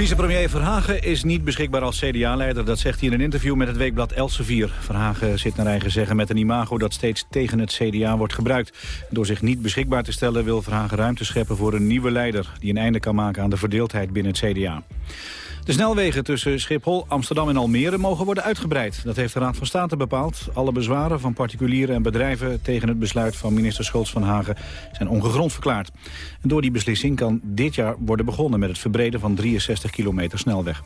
Vicepremier Verhagen is niet beschikbaar als CDA-leider. Dat zegt hij in een interview met het weekblad Elsevier. Verhagen zit naar eigen zeggen met een imago dat steeds tegen het CDA wordt gebruikt. Door zich niet beschikbaar te stellen wil Verhagen ruimte scheppen voor een nieuwe leider... die een einde kan maken aan de verdeeldheid binnen het CDA. De snelwegen tussen Schiphol, Amsterdam en Almere mogen worden uitgebreid. Dat heeft de Raad van State bepaald. Alle bezwaren van particulieren en bedrijven tegen het besluit van minister Schultz van Hagen zijn ongegrond verklaard. En door die beslissing kan dit jaar worden begonnen met het verbreden van 63 kilometer snelweg.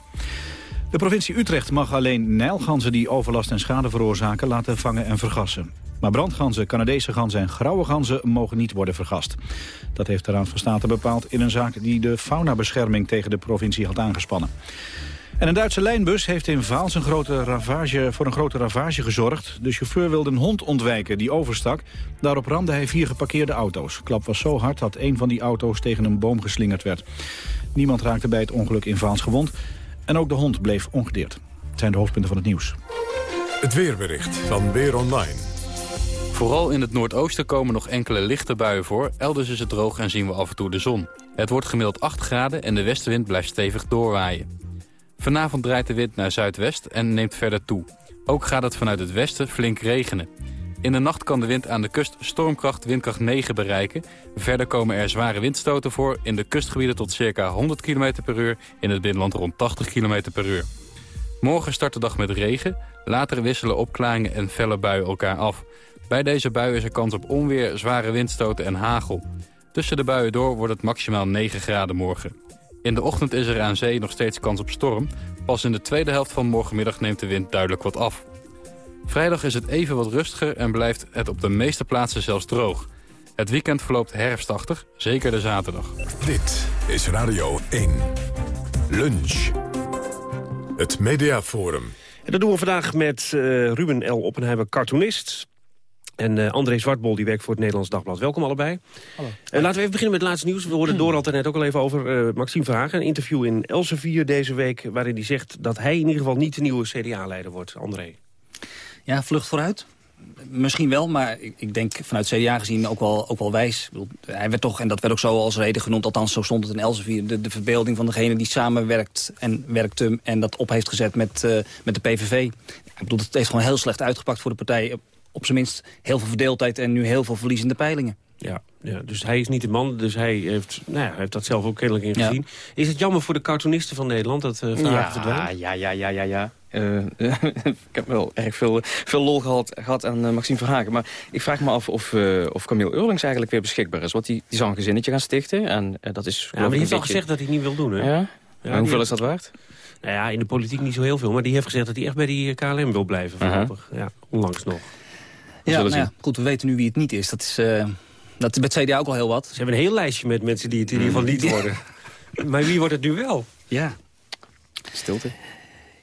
De provincie Utrecht mag alleen nijlganzen die overlast en schade veroorzaken laten vangen en vergassen. Maar brandganzen, Canadese ganzen en grauwe ganzen mogen niet worden vergast. Dat heeft de Raad van State bepaald in een zaak die de faunabescherming tegen de provincie had aangespannen. En een Duitse lijnbus heeft in Vaals een grote ravage, voor een grote ravage gezorgd. De chauffeur wilde een hond ontwijken die overstak. Daarop ramde hij vier geparkeerde auto's. Klap was zo hard dat een van die auto's tegen een boom geslingerd werd. Niemand raakte bij het ongeluk in Vaals gewond. En ook de hond bleef ongedeerd. Het zijn de hoofdpunten van het nieuws. Het weerbericht van Weer Online. Vooral in het noordoosten komen nog enkele lichte buien voor. Elders is het droog en zien we af en toe de zon. Het wordt gemiddeld 8 graden en de westenwind blijft stevig doorwaaien. Vanavond draait de wind naar zuidwest en neemt verder toe. Ook gaat het vanuit het westen flink regenen. In de nacht kan de wind aan de kust stormkracht windkracht 9 bereiken. Verder komen er zware windstoten voor in de kustgebieden tot circa 100 km per uur... in het binnenland rond 80 km per uur. Morgen start de dag met regen. Later wisselen opklaringen en felle buien elkaar af. Bij deze buien is er kans op onweer, zware windstoten en hagel. Tussen de buien door wordt het maximaal 9 graden morgen. In de ochtend is er aan zee nog steeds kans op storm. Pas in de tweede helft van morgenmiddag neemt de wind duidelijk wat af. Vrijdag is het even wat rustiger en blijft het op de meeste plaatsen zelfs droog. Het weekend verloopt herfstachtig, zeker de zaterdag. Dit is Radio 1. Lunch. Het Mediaforum. En dat doen we vandaag met uh, Ruben L. Oppenheimer, cartoonist. En uh, André Zwartbol, die werkt voor het Nederlands Dagblad. Welkom allebei. Hallo. Uh, laten we even beginnen met het laatste nieuws. We hoorden Dorald er net ook al even over. Uh, Maxime Verhagen, een interview in Elsevier deze week... waarin hij zegt dat hij in ieder geval niet de nieuwe CDA-leider wordt. André. Ja, vlucht vooruit. Misschien wel, maar ik, denk vanuit CDA gezien ook wel, ook wel wijs. Hij werd toch, en dat werd ook zo als reden genoemd... althans zo stond het in Elsevier... de, de verbeelding van degene die samenwerkt en werkte... en dat op heeft gezet met, met de PVV. Ik bedoel, het heeft gewoon heel slecht uitgepakt voor de partij op zijn minst heel veel verdeeldheid en nu heel veel verliezende peilingen. Ja, ja, dus hij is niet de man, dus hij heeft, nou ja, heeft dat zelf ook kennelijk ingezien. Is het jammer voor de cartoonisten van Nederland dat uh, ja, verdwijnt? Ja, ja, ja, ja, ja. Uh, ik heb wel erg veel, veel lol gehad, gehad aan uh, Maxime Verhagen. Maar ik vraag me af of, uh, of Camille Eurlings eigenlijk weer beschikbaar is. Want die, die zal een gezinnetje gaan stichten. En dat is, ja, maar die heeft al gezegd dat hij niet wil doen, hè? Ja? ja hoeveel is dat waard? Nou ja, in de politiek niet zo heel veel. Maar die heeft gezegd dat hij echt bij die KLM wil blijven voorlopig. -huh. Ja, onlangs nog. Ja, nou ja, goed, we weten nu wie het niet is. Dat is, uh, dat het CDA ook al heel wat. Ze hebben een heel lijstje met mensen die het in ieder geval niet worden. maar wie wordt het nu wel? Ja, stilte.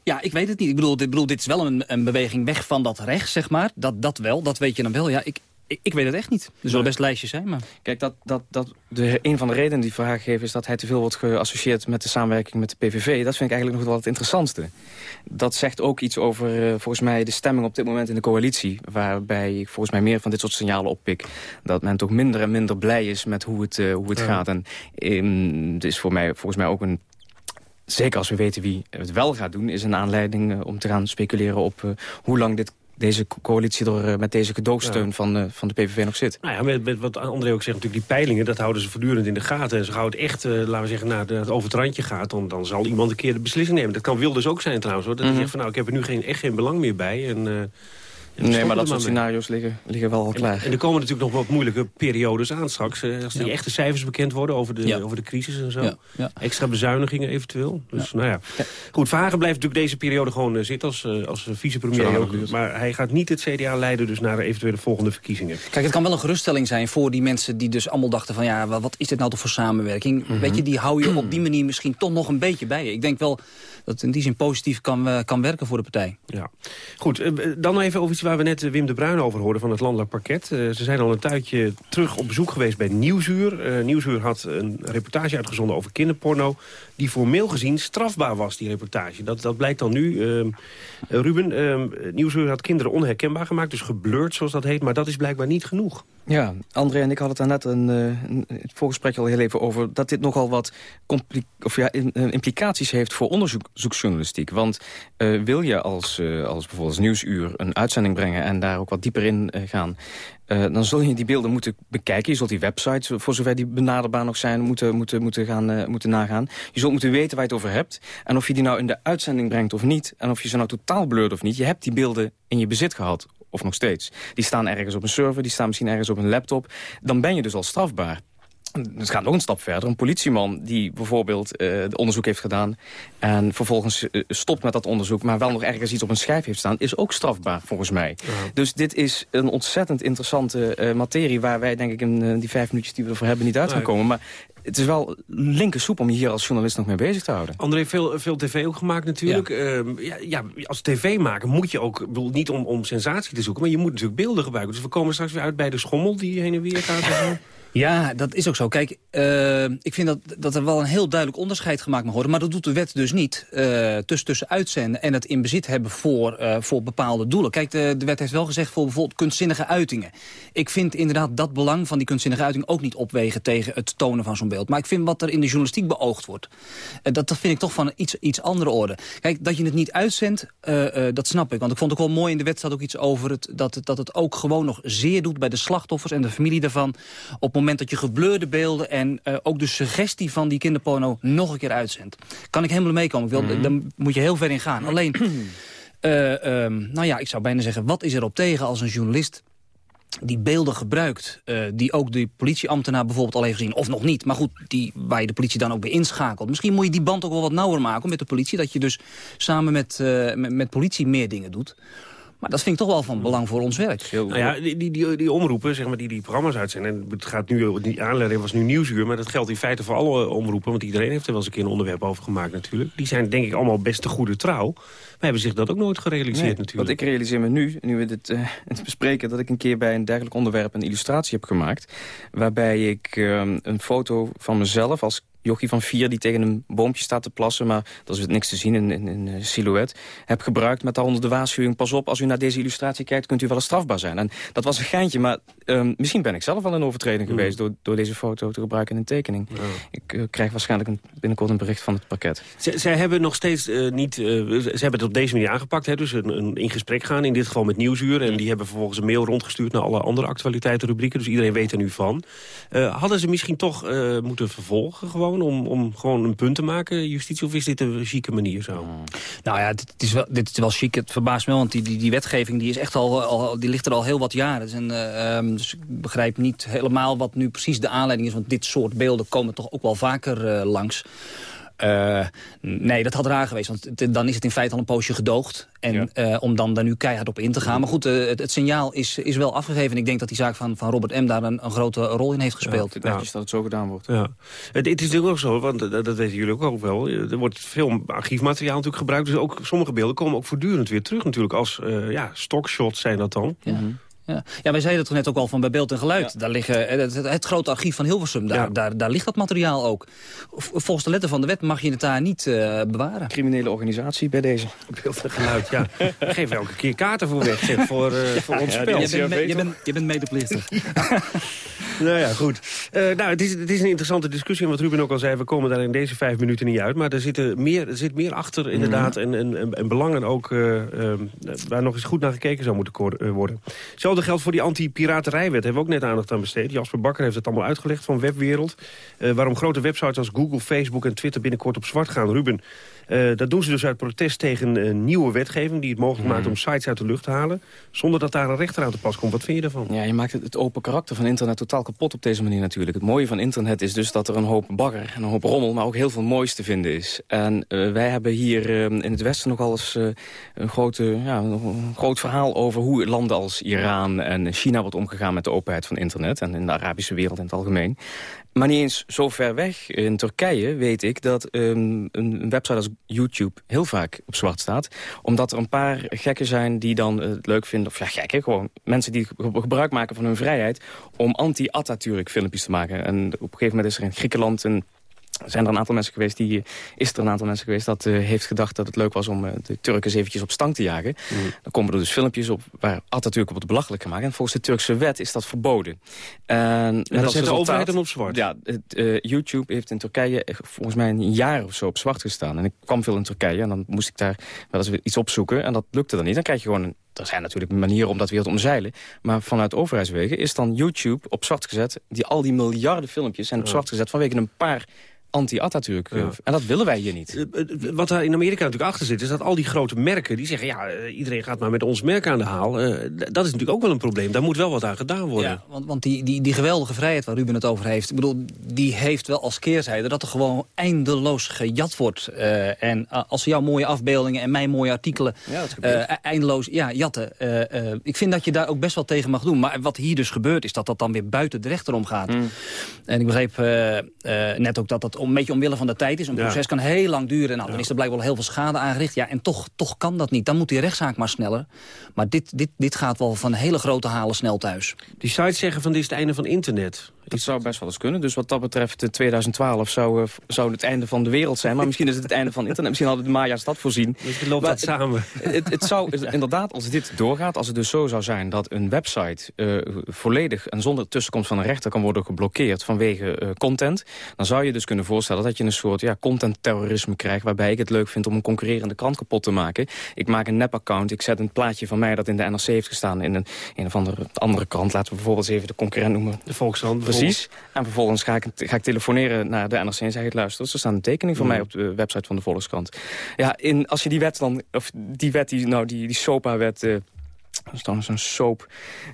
Ja, ik weet het niet. Ik bedoel, dit, bedoel, dit is wel een, een beweging weg van dat rechts, zeg maar. Dat, dat wel, dat weet je dan wel. Ja, ik, ik, ik weet het echt niet. Er zullen best lijstjes zijn, maar... Kijk, dat, dat, dat de, een van de redenen die Verhagen geeft... is dat hij te veel wordt geassocieerd met de samenwerking met de PVV. Dat vind ik eigenlijk nog wel het interessantste. Dat zegt ook iets over, uh, volgens mij, de stemming op dit moment in de coalitie. Waarbij ik volgens mij meer van dit soort signalen oppik. Dat men toch minder en minder blij is met hoe het, uh, hoe het ja. gaat. En um, het is voor mij, volgens mij ook een zeker als we weten wie het wel gaat doen... is een aanleiding uh, om te gaan speculeren op uh, hoe lang dit deze coalitie er uh, met deze gedoogsteun ja. van, uh, van de PVV nog zit. Nou ja, met, met wat André ook zegt, natuurlijk die peilingen... dat houden ze voortdurend in de gaten. En ze houden het echt, uh, laten we zeggen, naar het over het randje gaat... Dan, dan zal iemand een keer de beslissing nemen. Dat kan Wilders ook zijn trouwens. Hoor. Dat mm -hmm. hij zegt van, nou, ik heb er nu geen, echt geen belang meer bij. En, Nee, maar dat soort scenario's liggen, liggen wel al klaar. En, er komen natuurlijk nog wat moeilijke periodes aan straks. eh, Als die Ja. echte cijfers bekend worden over de, Ja. over de crisis en zo. Ja, ja. Extra bezuinigingen eventueel. Dus nou ja. Goed, Verhagen blijft natuurlijk deze periode gewoon eh, zitten als, eh, als vicepremier. Ook. Maar hij gaat niet het CDA leiden dus naar de eventuele volgende verkiezingen. Kijk, het kan wel een geruststelling zijn voor die mensen die dus allemaal dachten van... ja, wa- wat is dit nou toch voor samenwerking? Mhm. Weet je, die hou je op die manier misschien toch nog een beetje bij je. Ik denk wel dat het in die zin positief kan, kan werken voor de partij. Ja. Goed, dan even over iets waar we net eh, Wim de Bruin over hoorden van het landelijk parket. Eh, ze zijn al een tijdje terug op bezoek geweest bij Nieuwsuur. Eh Nieuwsuur had een reportage uitgezonden over kinderporno... die formeel gezien strafbaar was, die reportage. Dat, dat blijkt dan nu. Ehm, eh, Ruben, ehm, Nieuwsuur had kinderen onherkenbaar gemaakt, dus geblurred zoals dat heet. Maar dat is blijkbaar niet genoeg. Ja, André en ik hadden het daar net een, een, het voorgesprek al heel even over... dat dit nogal wat of ja, implicaties heeft voor onderzoeksjournalistiek. Want wil je als, als bijvoorbeeld Nieuwsuur een uitzending brengen... en daar ook wat dieper in eh, gaan... eh, dan zul je die beelden moeten bekijken. Je zult die websites, voor zover die benaderbaar nog zijn, moeten, moeten, moeten, gaan, eh, moeten nagaan. Je zult moeten weten waar je het over hebt. En of je die nou in de uitzending brengt of niet... en of je ze nou totaal blurt of niet... je hebt die beelden in je bezit gehad of nog steeds. Die staan ergens op een server, die staan misschien ergens op een laptop. Dan ben je dus al strafbaar. En Het gaat nog een stap verder. Een politieman die bijvoorbeeld eh de onderzoek heeft gedaan... en vervolgens eh, stopt met dat onderzoek... maar wel nog ergens iets op een schijf heeft staan... is ook strafbaar, volgens mij. Dus dit is een ontzettend interessante eh, materie... waar wij, denk ik, in die vijf minuutjes die we ervoor hebben... niet uit gaan komen. Maar het is wel linkersoep om je hier als journalist nog mee bezig te houden. André heeft veel, veel tv ook gemaakt natuurlijk. Ehm, Ja. ja, als tv-maker moet je ook, ik bedoel, niet om, om sensatie te zoeken... maar je moet natuurlijk beelden gebruiken. Dus we komen straks weer uit bij de schommel die heen en weer gaat. en. Ja, dat is ook zo. Kijk, eh, ik vind dat, dat er wel een heel duidelijk onderscheid gemaakt mag worden. Maar dat doet de wet dus niet. eh, tussen, tussen uitzenden en het in bezit hebben voor, eh, voor bepaalde doelen. Kijk, de, de wet heeft wel gezegd voor bijvoorbeeld kunstzinnige uitingen. Ik vind inderdaad dat belang van die kunstzinnige uiting ook niet opwegen tegen het tonen van zo'n beeld. Maar ik vind wat er in de journalistiek beoogd wordt, eh, dat, dat vind ik toch van iets, iets andere orde. Kijk, dat je het niet uitzendt, eh, eh, dat snap ik. Want ik vond het ook wel mooi, in de wet staat ook iets over het, dat, dat het ook gewoon nog zeer doet bij de slachtoffers en de familie daarvan. Op het moment dat je gebleurde beelden en ook de suggestie van die kinderporno nog een keer uitzendt. Kan ik helemaal meekomen. Ik wil, Dan moet je heel ver in gaan. Alleen, eh, ehm, nou ja, ik zou bijna zeggen, wat is erop tegen als een journalist die beelden gebruikt, eh, die ook de politieambtenaar bijvoorbeeld al heeft gezien, of nog niet, maar goed, die, waar je de politie dan ook bij inschakelt. Misschien moet je die band ook wel wat nauwer maken met de politie, dat je dus samen met, eh, met, met politie meer dingen doet. Maar dat vind ik toch wel van belang voor ons werk. Nou ja, die, die, die, die omroepen, zeg maar, die die programma's uitzenden... en het gaat nu, die aanleiding was nu Nieuwsuur... maar dat geldt in feite voor alle omroepen... want iedereen heeft er wel eens een keer een onderwerp over gemaakt natuurlijk. Die zijn denk ik allemaal best te goede trouw. Maar hebben zich dat ook nooit gerealiseerd Nee, natuurlijk. Want ik realiseer me nu, nu we dit, eh, het bespreken... dat ik een keer bij een dergelijk onderwerp een illustratie heb gemaakt... waarbij ik ehm, een foto van mezelf als jochie van vier... die tegen een boompje staat te plassen... maar dat is niks te zien in, in, in eh, silhouet... heb gebruikt met daaronder de waarschuwing... pas op, als u naar deze illustratie kijkt, kunt u wel eens strafbaar zijn. En dat was een geintje, maar ehm, misschien ben ik zelf wel in overtreding Mm. geweest... Door, door deze foto te gebruiken in een tekening. Ik eh, krijg waarschijnlijk een, binnenkort een bericht van het pakket. Z- zij hebben nog steeds eh, niet... eh, ze hebben het op deze manier aangepakt. Hè, dus een, een, in gesprek gaan, in dit geval met Nieuwsuur. En die hebben vervolgens een mail rondgestuurd naar alle andere actualiteitenrubrieken. Dus iedereen weet er nu van. Hadden ze misschien toch moeten vervolgen gewoon... Om, om gewoon een punt te maken, justitie? Of is dit een chique manier zo? Nou ja, dit is wel, dit is wel chic. Het verbaast me wel, want die, die, die wetgeving die is echt al, al, die ligt er al heel wat jaren. Dus, eh, ehm, dus ik begrijp niet helemaal wat nu precies de aanleiding is. Want dit soort beelden komen toch ook wel vaker eh, langs. Eh, nee, dat had raar geweest. Want dan is het in feite al een poosje gedoogd. En eh, om dan daar nu keihard op in te gaan. Maar goed, eh, het, het signaal is, is wel afgegeven. En ik denk dat die zaak van, van Robert M. daar een, een grote rol in heeft gespeeld. Het netjes dat het zo gedaan wordt. Ja. Het, het is natuurlijk ook zo, want dat, dat weten jullie ook, ook wel. Er wordt veel archiefmateriaal natuurlijk gebruikt. Dus ook sommige beelden komen ook voortdurend weer terug natuurlijk. Als eh, ja, stockshots zijn dat dan. Ja. Ja. ja, wij zeiden het net ook al van bij beeld en geluid. Daar liggen, eh, het, het, het grote archief van Hilversum, daar, daar, daar ligt dat materiaal ook. Volgens de letter van de wet mag je het daar niet eh, bewaren. Criminele organisatie bij deze. Beeld en geluid, ja. Geef elke keer kaarten voor weg, zeg, voor, eh, voor ons spel. je, bent, me- je, bent, je bent medeplichtig. Nou ja, goed. Eh, nou, het, is, het is een interessante discussie. En wat Ruben ook al zei, we komen daar in deze vijf minuten niet uit. Maar er, zitten meer, er zit meer achter, inderdaad. En, en, en, en belangen ook, eh, eh, waar nog eens goed naar gekeken zou moeten worden. Hetzelfde geldt voor die anti-piraterijwet. Hebben we ook net aandacht aan besteed. Jasper Bakker heeft het allemaal uitgelegd van Webwereld. Eh, waarom grote websites als Google, Facebook en Twitter binnenkort op zwart gaan. Ruben, Uh, dat doen ze dus uit protest tegen een nieuwe wetgeving... die het mogelijk maakt om sites uit de lucht te halen... zonder dat daar een rechter aan te pas komt. Wat vind je daarvan? Ja, je maakt het, het, open karakter van internet totaal kapot op deze manier natuurlijk. Het mooie van internet is dus dat er een hoop bagger en een hoop rommel... maar ook heel veel moois te vinden is. En uh, wij hebben hier uh, in het Westen nogal eens een, grote, ja, een groot verhaal... over hoe landen als Iran en China wordt omgegaan met de openheid van internet... en in de Arabische wereld in het algemeen. Maar niet eens zo ver weg. In Turkije weet ik dat um, een website als YouTube heel vaak op zwart staat. Omdat er een paar gekken zijn die dan het leuk vinden. Of ja, gekken, gewoon mensen die gebruik maken van hun vrijheid... om anti-Atatürk filmpjes te maken. En op een gegeven moment is er in Griekenland een zijn er een aantal mensen geweest die, is er een aantal mensen geweest dat uh, heeft gedacht dat het leuk was om uh, de Turken eventjes op stang te jagen. Mm. Dan komen er dus filmpjes op waar Atatürk op het belachelijk gemaakt. En volgens de Turkse wet is dat verboden. En, en dat zet de overheid dan op zwart? Ja, het, uh, YouTube heeft in Turkije volgens mij een jaar of zo op zwart gestaan. En ik kwam veel in Turkije en dan moest ik daar wel eens iets opzoeken. En dat lukte dan niet. Dan krijg je gewoon een er zijn natuurlijk manieren om dat weer te omzeilen. Maar vanuit overheidswegen is dan YouTube op zwart gezet... die al die miljarden filmpjes zijn op zwart gezet vanwege een paar anti-Atatürk. Ja. En dat willen wij hier niet. Eh, eh, wat daar in Amerika natuurlijk achter zit... is dat al die grote merken die zeggen... ja, eh, iedereen gaat maar met ons merk aan de haal. Dat is natuurlijk ook wel een probleem. Daar moet wel wat aan gedaan worden. Ja, want, want die, die, die geweldige vrijheid waar Ruben het over heeft... ik bedoel, die heeft wel als keerzijde... dat er gewoon eindeloos gejat wordt. Uh, en als jouw mooie afbeeldingen en mijn mooie artikelen... Ja, eindeloos ja, jatten. ik vind dat je daar ook best wel tegen mag doen. Maar wat hier dus gebeurt... is dat dat dan weer buiten de rechter omgaat. Mm. En ik begreep net ook dat dat een beetje omwille van de tijd is. Een proces kan heel lang duren. Nou, dan is er blijkbaar heel veel schade aangericht. Ja, en toch, toch kan dat niet. Dan moet die rechtszaak maar sneller. Maar dit, dit, dit gaat wel van hele grote halen snel thuis. Die sites zeggen van dit is het einde van internet. Dat zou best wel eens kunnen. Dus wat dat betreft, 2012 zou, uh, zou het einde van de wereld zijn. Maar misschien is het het einde van internet. Misschien hadden de Maya's dat voorzien. Dus het loopt dat samen. Het, het, zou inderdaad, als dit doorgaat, als het dus zo zou zijn... dat een website uh, volledig en zonder tussenkomst van een rechter kan worden geblokkeerd... vanwege uh, content, dan zou je dus kunnen voorstellen... dat je een soort ja, content-terrorisme krijgt... waarbij ik het leuk vind om een concurrerende krant kapot te maken. Ik maak een nep-account, ik zet een plaatje van mij... dat in de NRC heeft gestaan in een, een of andere, andere krant. Laten we bijvoorbeeld eens even de concurrent noemen. De Volkskrant. Precies. En vervolgens ga ik, ga ik telefoneren naar de NRC en zeg ik... luister, er staat een tekening van mm. mij op de website van de Volkskrant. Ja, in, als je die wet dan... of die wet, die, nou, die, die SOPA-wet... Uh, dat is dan zo'n soap,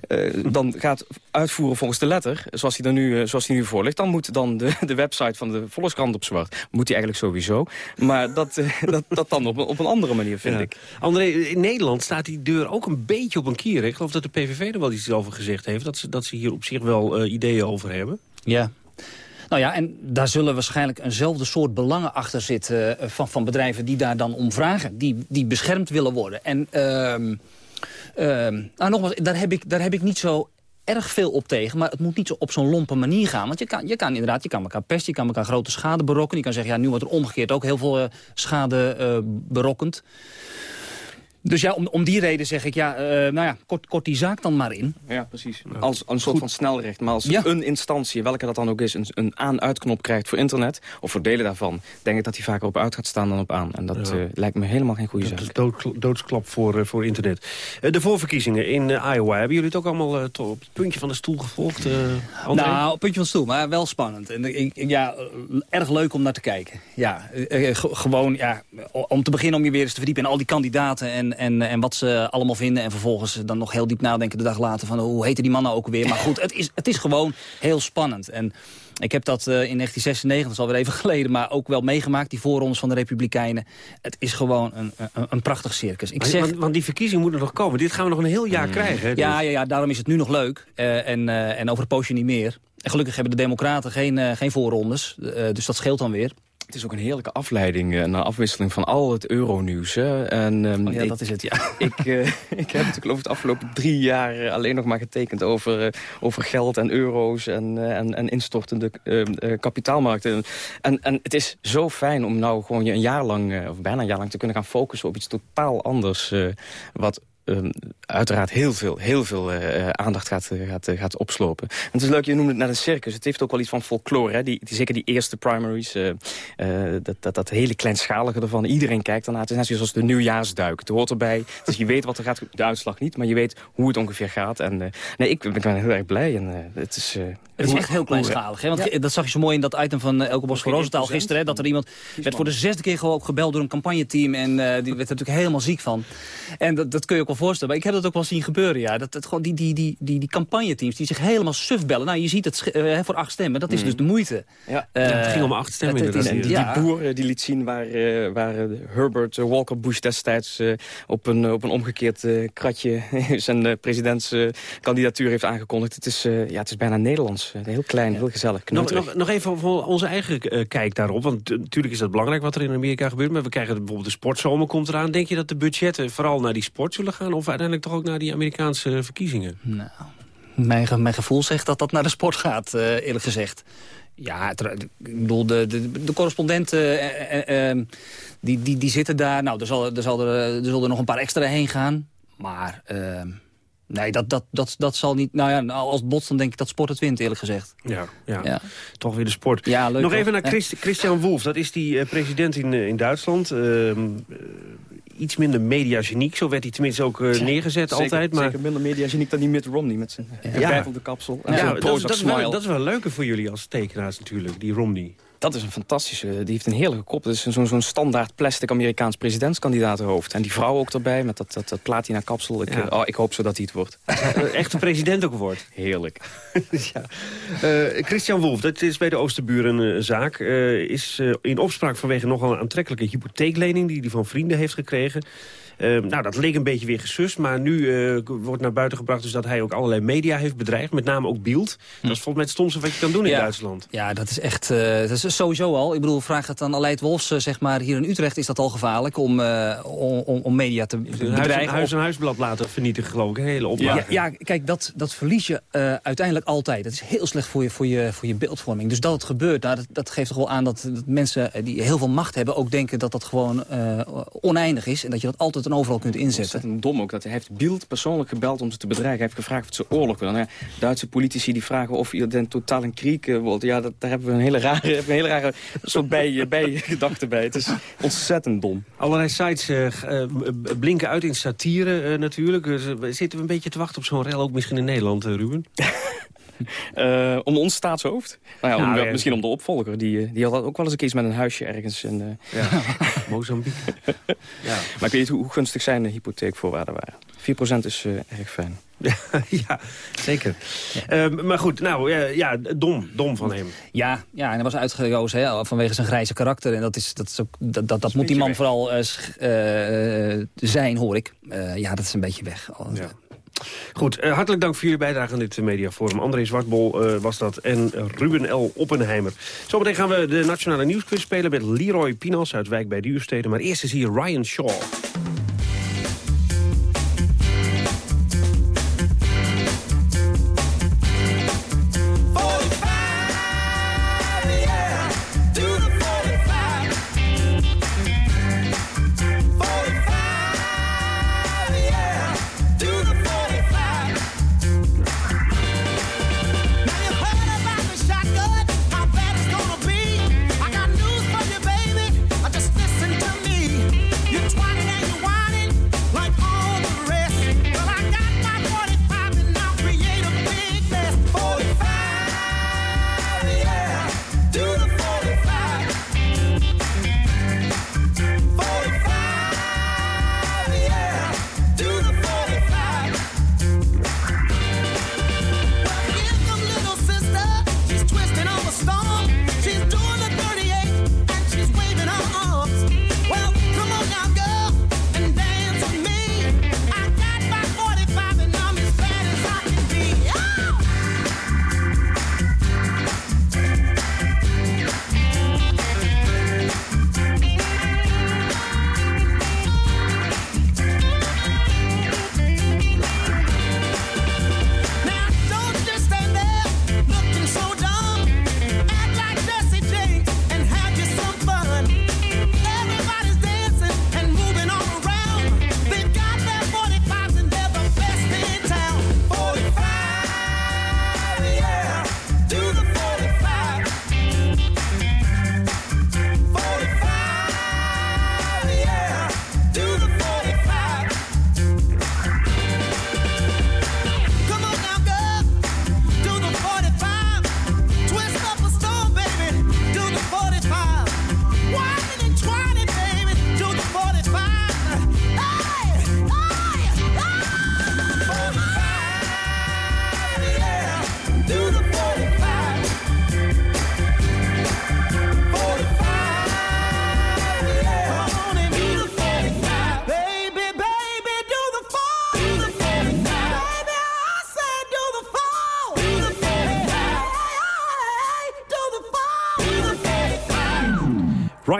uh, dan gaat uitvoeren volgens de letter, zoals die, er nu, uh, zoals die nu voor ligt... dan moet dan de, de website van de Volkskrant op zwart. Moet die eigenlijk sowieso. Maar dat, uh, dat, dat dan op, op een andere manier, vind ja. ik. André, in Nederland staat die deur ook een beetje op een kier. Ik geloof dat de PVV er wel iets over gezegd heeft. Dat ze, dat ze hier op zich wel ideeën over hebben. Ja, nou ja, en daar zullen waarschijnlijk eenzelfde soort belangen achter zitten... Uh, van, van bedrijven die daar dan om vragen. Die, die beschermd willen worden. En uh, nou, nogmaals, daar heb, ik, daar heb ik niet zo erg veel op tegen, maar het moet niet zo op zo'n lompe manier gaan. Want je kan, je kan inderdaad, je kan elkaar pesten, je kan elkaar grote schade berokkenen. Je kan zeggen, ja, nu wordt er omgekeerd ook heel veel uh, schade uh, berokkend. Dus ja, om, om die reden zeg ik, ja, uh, nou ja, kort, kort die zaak dan maar in. Ja, precies. Als een soort van snelrecht. Maar als ja. een instantie, welke dat dan ook is, een, een aan-uitknop krijgt voor internet... of voor delen daarvan, denk ik dat hij vaker op uit gaat staan dan op aan. En dat ja. uh, lijkt me helemaal geen goede zaak. Dood, doodsklap voor, uh, voor internet. de voorverkiezingen in Iowa, hebben jullie het ook allemaal op het puntje van de stoel gevolgd? nou, op het puntje van de stoel, maar wel spannend. En, ik, ja, erg leuk om naar te kijken. Ja, gewoon, ja, om te beginnen om je weer eens te verdiepen in al die kandidaten... en en, en wat ze allemaal vinden. En vervolgens dan nog heel diep nadenken de dag later van hoe heten die mannen ook weer. Maar goed, het is, het is gewoon heel spannend. En ik heb dat uh, in 1996, dat is alweer even geleden, maar ook wel meegemaakt, die voorrondes van de Republikeinen. Het is gewoon een, een, een prachtig circus. Ik zeg, want, want, die verkiezingen moeten nog komen. Dit gaan we nog een heel jaar mm. krijgen. Hè, dus. ja, ja, ja, daarom is het nu nog leuk. Uh, en, uh, en over een poosje niet meer. En gelukkig hebben de democraten geen, geen voorrondes. dus dat scheelt dan weer. Het is ook een heerlijke afleiding uh, naar afwisseling van al het euronieuws. En, um, oh ja, ik, dat is het, ja. Ik, uh, ik heb natuurlijk over het afgelopen drie jaar uh, alleen nog maar getekend over, over geld en euro's en, en, en instortende ehm, kapitaalmarkten. En, en het is zo fijn om nou gewoon je een jaar lang, of bijna een jaar lang, te kunnen gaan focussen op iets totaal anders. wat um, uiteraard heel veel, heel veel uh, aandacht gaat, gaat, gaat opslopen. En het is leuk, je noemde het net een circus. Het heeft ook wel iets van folklore. Hè? Die, die, zeker die eerste primaries, dat, dat, dat hele kleinschalige ervan. Iedereen kijkt ernaar. Het is net zoals de nieuwjaarsduik. Het hoort erbij. Dus je weet wat er gaat, de uitslag niet, maar je weet hoe het ongeveer gaat. En nee, ik, ik ben heel erg blij. En het is Het is echt heel kleinschalig. Hè? Want dat zag je zo mooi in dat item van uh, Elke Bos van Roosentaal gisteren. Hè? Dat er iemand werd voor de zesde keer gewoon gebeld door een campagneteam. En uh, die werd er natuurlijk helemaal ziek van. En dat, dat kun je ook wel voorstellen. Maar ik heb dat ook wel zien gebeuren. Ja. Dat, dat, gewoon die, die, die, die, die campagneteams die zich helemaal suf bellen. Nou, je ziet het uh, voor acht stemmen. Dat is mm. dus de moeite. Ja. het ging om acht stemmen het, die, die, die, boer die liet zien waar, waar Herbert Walker Bush destijds op, een, op een omgekeerd kratje zijn presidentskandidatuur heeft aangekondigd. Het is, ja, het is bijna Nederlands. Heel klein, heel gezellig. Nog, nog, nog, even voor onze eigen uh, kijk daarop. Want natuurlijk is dat belangrijk wat er in Amerika gebeurt. Maar we krijgen bijvoorbeeld de sportzomer komt eraan. Denk je dat de budgetten vooral naar die sport zullen gaan... of uiteindelijk toch ook naar die Amerikaanse verkiezingen? Nou, mijn, mijn gevoel zegt dat dat naar de sport gaat, uh, eerlijk gezegd. Ja, ik bedoel, de, de, de correspondenten uh, die, die, die zitten daar. Nou, er, zal, er, zal er, er zullen er nog een paar extra heen gaan. Maar ehm, Nee, dat, dat, dat, dat zal niet... Nou ja, als bots dan denk ik dat sport het wint, eerlijk gezegd. Ja, ja. ja. toch weer de sport. Ja, leuk Nog even naar Christ, Christian Wolf. Dat is die uh, president in, uh, in Duitsland. Uh, iets minder mediageniek. Zo werd hij tenminste ook neergezet zeker, altijd. Maar... Zeker minder mediageniek dan die Mitt Romney met zijn ja. de kapsel. En ja, dat, dat, is wel, dat is wel leuker voor jullie als tekenaars natuurlijk, die Romney. Dat is een fantastische, die heeft een heerlijke kop. Dat is zo'n zo'n standaard plastic Amerikaans presidentskandidatenhoofd. En die vrouw ook erbij, met dat, dat, dat platina kapsel. Ik, oh, ik hoop zo dat hij het wordt. Echt een president ook wordt. Heerlijk. ja. Uh, Christian Wolf, dat is bij de Oosterburen een zaak. Uh, is uh, in opspraak vanwege nogal een aantrekkelijke hypotheeklening... die hij van vrienden heeft gekregen. Uh, nou, dat leek een beetje weer gesust. Maar nu uh, wordt naar buiten gebracht dus dat hij ook allerlei media heeft bedreigd. Met name ook Bild. Dat is volgens mij het stomste wat je kan doen in Duitsland. Ja, dat is echt uh, dat is sowieso al. Ik bedoel, vraag het aan Aleid Wolfs, zeg maar. Hier in Utrecht is dat al gevaarlijk om, om, om, media te bedreigen. Huis, huis en huisblad laten vernietigen, geloof ik. Een hele oplage. Ja, ja, kijk, dat, dat verlies je uiteindelijk altijd. Dat is heel slecht voor je, voor je, voor je beeldvorming. Dus dat het gebeurt, nou, dat, dat geeft toch wel aan dat, dat mensen die heel veel macht hebben... ook denken dat dat gewoon oneindig is. En dat je dat altijd en overal kunt inzetten ontzettend dom ook. Dat hij heeft Bild persoonlijk gebeld om ze te bedreigen. Hij heeft gevraagd of ze oorlog willen. Nou ja, Duitse politici die vragen of je den totaal een kriek uh, wilt. Ja, dat, daar hebben we een hele rare, een hele rare soort bij, bij gedachte bij. Het is ontzettend dom. Allerlei sites uh, blinken uit in satire natuurlijk. zitten we een beetje te wachten op zo'n rel ook misschien in Nederland, Ruben? Uh, om ons staatshoofd? Nou ja, om, nou, ja, misschien om de opvolger. Die, die had ook wel eens een keer met een huisje ergens. In, uh... ja, Mozambique. ja. Maar ik weet niet hoe, hoe gunstig zijn de hypotheekvoorwaarden waren. 4% is uh, erg fijn. ja, zeker. Ja. Uh, maar goed, nou ja, dom, dom van hem. Ja, ja en hij was uitgekozen hè, vanwege zijn grijze karakter. En dat, is, dat, is ook, dat, dat, dat moet die man weg. vooral uh, uh, zijn, hoor ik. ja, dat is een beetje weg. Ja. Goed, uh, hartelijk dank voor jullie bijdrage aan dit uh, mediaforum. André Zwartbol uh, was dat en Ruben L. Oppenheimer. Zometeen gaan we de Nationale Nieuwsquiz spelen... met Leroy Pinas uit Wijk bij Duurstede. Maar eerst is hier Ryan Shaw.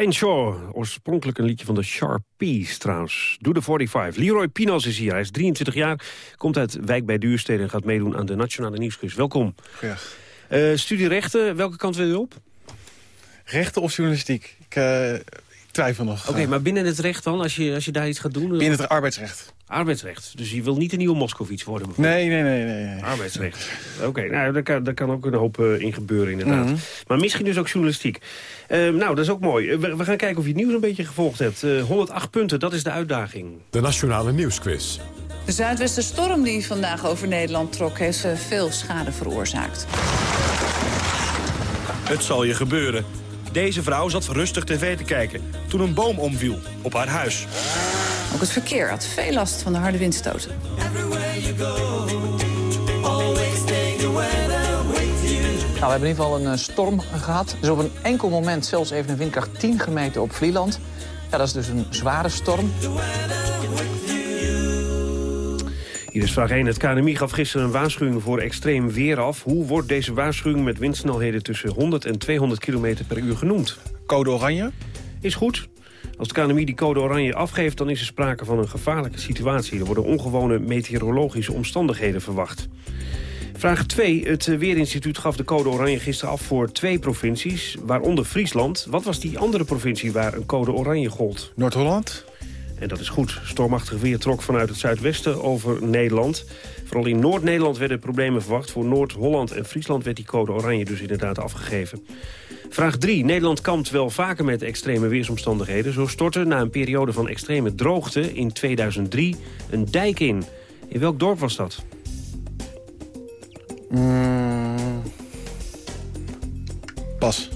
Shaw, oorspronkelijk een liedje van de Sharpies trouwens. Doe de 45. Leroy Pinos is hier, hij is 23 jaar, komt uit Wijk bij Duurstede... en gaat meedoen aan de Nationale Nieuwsquiz. Welkom. Ja. Uh, studie rechten, welke kant wil u op? Rechten of journalistiek? Ik, uh, ik twijfel nog. Oké, maar binnen het recht dan, als je, als je daar iets gaat doen? Binnen het arbeidsrecht. Arbeidsrecht. Dus je wil niet een nieuwe Moskovits worden? Nee, nee, nee, nee. Arbeidsrecht. Oké, nou, daar kan, daar kan ook een hoop uh, in gebeuren inderdaad. Mm -hmm. Maar misschien dus ook journalistiek. Uh, nou, dat is ook mooi. We, we, gaan kijken of je het nieuws een beetje gevolgd hebt. Uh, 108 punten, dat is de uitdaging. De Nationale Nieuwsquiz. De zuidwestenstorm die vandaag over Nederland trok... heeft veel schade veroorzaakt. Het zal je gebeuren. Deze vrouw zat rustig tv te kijken toen een boom omviel op haar huis. Ook het verkeer had veel last van de harde windstoten. Nou, we hebben in ieder geval een uh, storm gehad. Dus op een enkel moment zelfs even een windkracht 10 gemeten op Vlieland. Ja, dat is dus een zware storm. Hier is vraag 1. Het KNMI gaf gisteren een waarschuwing voor extreem weer af. Hoe wordt deze waarschuwing met windsnelheden tussen 100 en 200 km per uur genoemd? Code oranje? Is goed. Als het KNMI die code oranje afgeeft, dan is er sprake van een gevaarlijke situatie. Er worden ongewone meteorologische omstandigheden verwacht. Vraag 2. Het Weerinstituut gaf de code oranje gisteren af voor twee provincies, waaronder Friesland. Wat was die andere provincie waar een code oranje gold? Noord-Holland? En dat is goed. Stormachtig weer trok vanuit het zuidwesten over Nederland. Vooral in Noord-Nederland werden problemen verwacht. Voor Noord-Holland en Friesland werd die code oranje dus inderdaad afgegeven. Vraag 3. Nederland kampt wel vaker met extreme weersomstandigheden. Zo stortte na een periode van extreme droogte in 2003 een dijk in. In welk dorp was dat? Mm. Pas.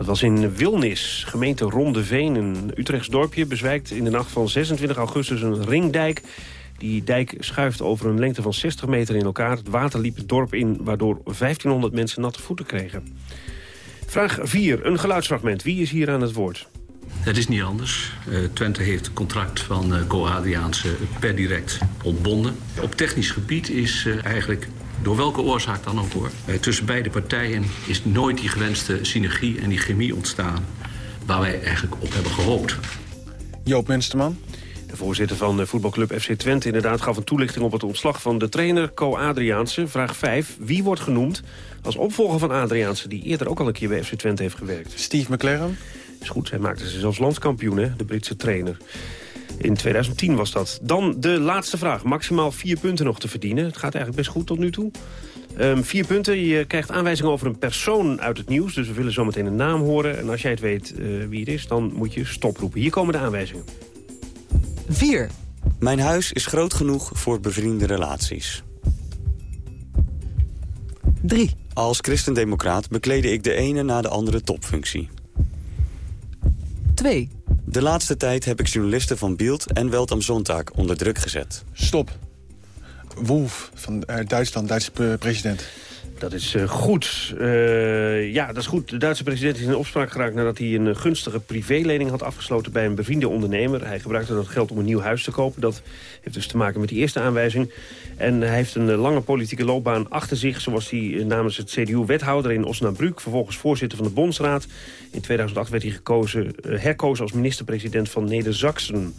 Dat was in Wilnis, gemeente Rondeveen, een Utrechts dorpje... bezwijkt in de nacht van 26 augustus een ringdijk. Die dijk schuift over een lengte van 60 meter in elkaar. Het water liep het dorp in, waardoor 1500 mensen natte voeten kregen. Vraag 4, een geluidsfragment. Wie is hier aan het woord? Het is niet anders. Uh, Twente heeft het contract van uh, Go Adriaanse per direct ontbonden. Op technisch gebied is uh, eigenlijk door welke oorzaak dan ook hoor. Uh, tussen beide partijen is nooit die gewenste synergie en die chemie ontstaan... waar wij eigenlijk op hebben gehoopt. Joop Munsterman. De voorzitter van de voetbalclub FC Twente inderdaad gaf een toelichting op het ontslag van de trainer Co Adriaanse. Vraag 5. Wie wordt genoemd als opvolger van Adriaanse die eerder ook al een keer bij FC Twente heeft gewerkt? Steve McLaren. Is goed, hij maakte ze zelfs landskampioen, hè, de Britse trainer. In 2010 was dat. Dan de laatste vraag. Maximaal vier punten nog te verdienen. Het gaat eigenlijk best goed tot nu toe. Um, vier punten. Je krijgt aanwijzingen over een persoon uit het nieuws. Dus we willen zometeen een naam horen. En als jij het weet uh, wie het is, dan moet je stoproepen. Hier komen de aanwijzingen. 4. Mijn huis is groot genoeg voor bevriende relaties. 3. Als christendemocraat beklede ik de ene na de andere topfunctie. 2. De laatste tijd heb ik journalisten van Bild en Welt am Sonntag onder druk gezet. Stop. Wolf van uh, Duitsland, Duitse president. Dat is uh, goed. Uh, ja, dat is goed. De Duitse president is in opspraak geraakt nadat hij een gunstige privélening had afgesloten bij een bevriende ondernemer. Hij gebruikte dat geld om een nieuw huis te kopen. Dat heeft dus te maken met die eerste aanwijzing. En hij heeft een lange politieke loopbaan achter zich. Zo was hij namens het CDU wethouder in Osnabrück. Vervolgens voorzitter van de Bondsraad. In 2008 werd hij gekozen, herkozen als minister-president van Neder-Saxen.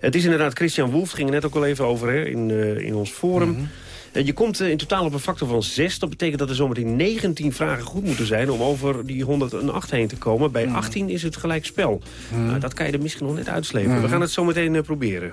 Het is inderdaad Christian Wolf. Ging er net ook al even over hè, in, in ons forum. -hmm. Je komt in totaal op een factor van 6. Dat betekent dat er zometeen 19 vragen goed moeten zijn... om over die 108 heen te komen. Bij 18 is het gelijk spel. Mm. Nou, dat kan je er misschien nog net uitslepen. Mm. We gaan het zometeen uh, proberen.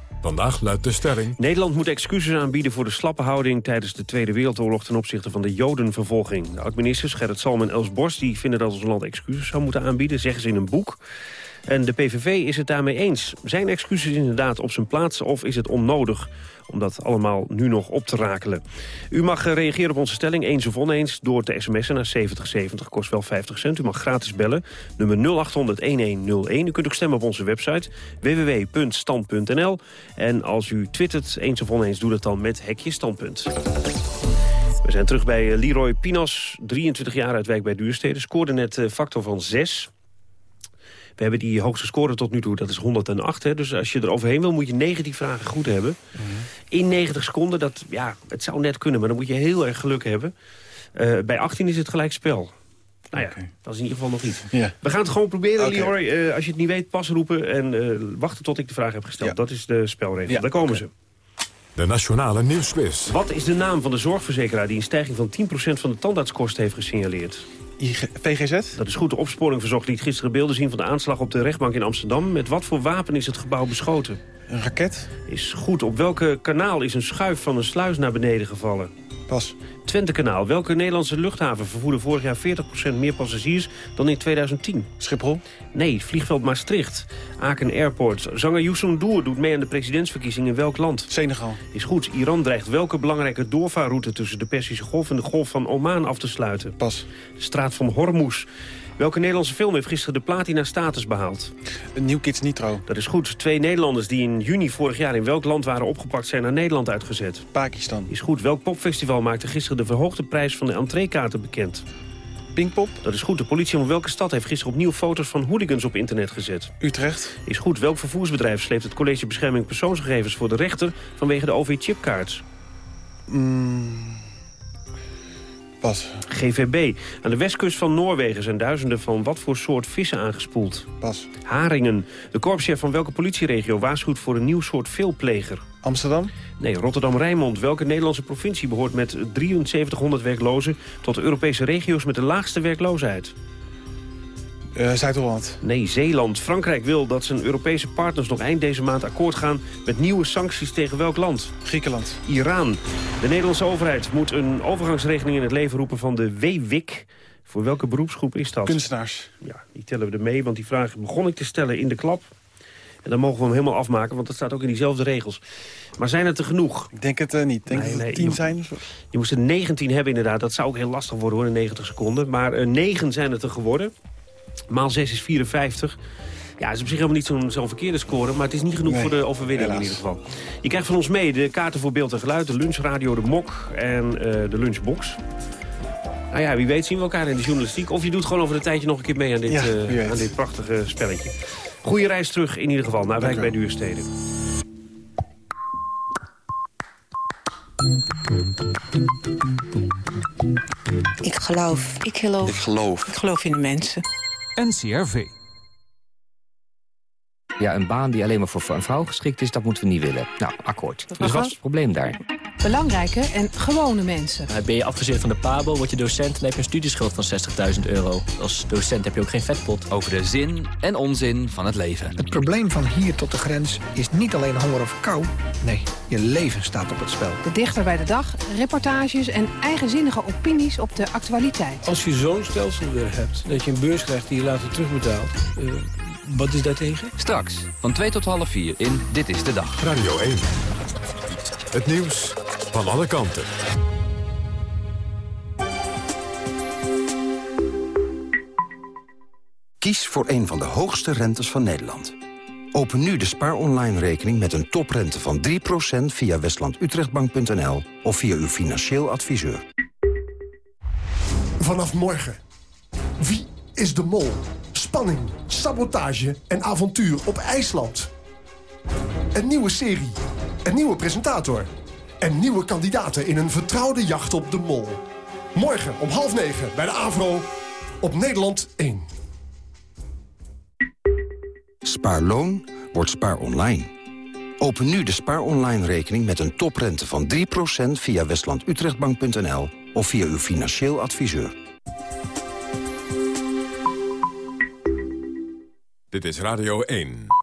Vandaag luidt de stelling... Nederland moet excuses aanbieden voor de slappe houding... tijdens de Tweede Wereldoorlog ten opzichte van de Jodenvervolging. De oud-ministers Gerrit Salm en Els Borst die vinden dat ons land excuses zou moeten aanbieden... zeggen ze in een boek. En de PVV is het daarmee eens. Zijn excuses inderdaad op zijn plaats of is het onnodig om dat allemaal nu nog op te rakelen? U mag reageren op onze stelling, eens of oneens, door te sms'en naar 7070, kost wel 50 cent. U mag gratis bellen, nummer 0800-1101. U kunt ook stemmen op onze website, www.stand.nl. En als u twittert, eens of oneens, doe dat dan met hekje standpunt. We zijn terug bij eh, Leroy Pinas, 23 jaar uit Wijk bij Duurstede. Scoorde net uh, factor van 6. We hebben die hoogste score tot nu toe, dat is 108. Hè? Dus als je er overheen wil, moet je 19 vragen goed hebben. Mhm. In 90 seconden, dat, ja, het zou net kunnen, maar dan moet je heel erg geluk hebben. Uh, bij 18 is het gelijk spel. Nou ja, okay. dat is in ieder geval nog iets. Ja. We gaan het gewoon proberen. Leroy. Uh, als je het niet weet, pas roepen en uh, wachten tot ik de vraag heb gesteld. Ja. Dat is de spelregel. Ja, Daar komen ze. De Nationale Nieuwsquiz. Wat is de naam van de zorgverzekeraar die een stijging van 10% van de tandartskosten heeft gesignaleerd? VGZ? Dat is goed. De opsporing verzocht liet gisteren beelden zien van de aanslag op de rechtbank in Amsterdam. Met wat voor wapen is het gebouw beschoten? Een raket? Is goed. Op welke kanaal is een schuif van een sluis naar beneden gevallen? Pas. Twentekanaal. Welke Nederlandse luchthaven vervoerde vorig jaar 40% meer passagiers dan in 2010? Schiphol? Nee, vliegveld Maastricht. Aken Airport. Zanger Youssou N'Dour doet mee aan de presidentsverkiezingen in welk land? Senegal. Is goed. Iran dreigt welke belangrijke doorvaarroute tussen de Persische Golf en de Golf van Oman af te sluiten? Pas. De straat van Hormuz. Welke Nederlandse film heeft gisteren de platina-status behaald? New Kids Nitro. Dat is goed. Twee Nederlanders die in juni vorig jaar in welk land waren opgepakt... zijn naar Nederland uitgezet. Pakistan. Is goed. Welk popfestival maakte gisteren de verhoogde prijs van de entreekaarten bekend? Pinkpop. Dat is goed. De politie van welke stad heeft gisteren opnieuw foto's van hooligans op internet gezet? Utrecht. Is goed. Welk vervoersbedrijf sleept het College Bescherming Persoonsgegevens voor de rechter vanwege de OV-chipkaarts? Mm. Pas. GVB. Aan de westkust van Noorwegen zijn duizenden van wat voor soort vissen aangespoeld? Pas. Haringen. De korpschef van welke politieregio waarschuwt voor een nieuw soort veelpleger? Amsterdam? Nee, Rotterdam-Rijnmond. Welke Nederlandse provincie behoort met 7300 werklozen... tot de Europese regio's met de laagste werkloosheid? Uh, Zuid-Holland. Nee, Zeeland. Frankrijk wil dat zijn Europese partners nog eind deze maand akkoord gaan... met nieuwe sancties tegen welk land? Griekenland. Iran. De Nederlandse overheid moet een overgangsregeling in het leven roepen van de WWIC. Voor welke beroepsgroep is dat? Kunstenaars. Ja, die tellen we er mee, want die vraag begon ik te stellen in de klap. En dan mogen we hem helemaal afmaken, want dat staat ook in diezelfde regels. Maar zijn het er genoeg? Ik denk het uh, niet. Ik denk Nee, dat het nee, tien je- zijn. Je moest er 19 hebben inderdaad. Dat zou ook heel lastig worden hoor, in 90 seconden. Maar eh 9 zijn het er geworden. Maal 6 is 54. Ja, dat is op zich helemaal niet zo'n verkeerde score... maar het is niet genoeg Nee, voor de overwinning helaas. in ieder geval. Je krijgt van ons mee de kaarten voor beeld en geluid... de lunchradio, de mok en eh, de lunchbox. Nou ja, wie weet zien we elkaar in de journalistiek. Of je doet gewoon over een tijdje nog een keer mee aan dit, Ja, eh, aan dit prachtige spelletje. Goeie reis terug in ieder geval naar Wijk bij Duurstede. Ik geloof. Ik geloof. Ik geloof. Ik geloof in de mensen. NCRV. Ja, een baan die alleen maar voor een vrouw geschikt is, dat moeten we niet willen. Nou, akkoord. Dus wat is het probleem daar? Belangrijke en gewone mensen. Ben je afgezeerd van de PABO, word je docent... dan heb je een studieschuld van 60.000 euro. Als docent heb je ook geen vetpot. Over de zin en onzin van het leven. Het probleem van hier tot de grens is niet alleen honger of kou. Nee, je leven staat op het spel. De dichter bij de dag, reportages en eigenzinnige opinies op de actualiteit. Als je zo'n stelsel weer hebt, dat je een beurs krijgt die je later terugbetaalt... eh, wat is daartegen? Straks, van 2 tot half 4 in Dit is de Dag. Radio 1. Het nieuws van alle kanten. Kies voor een van de hoogste rentes van Nederland. Open nu de Spaar Online rekening met een toprente van 3% via westlandutrechtbank.nl of via uw financieel adviseur. Vanaf morgen. Wie is de mol? Spanning, sabotage en avontuur op IJsland. Een nieuwe serie. Een nieuwe presentator. En nieuwe kandidaten in een vertrouwde jacht op de mol. Morgen om half negen bij de AVRO op Nederland 1. Spaarloon wordt Spaar Online. Open nu de Spaar Online rekening met een toprente van 3% via westlandutrechtbank.nl of via uw financieel adviseur. Dit is Radio 1.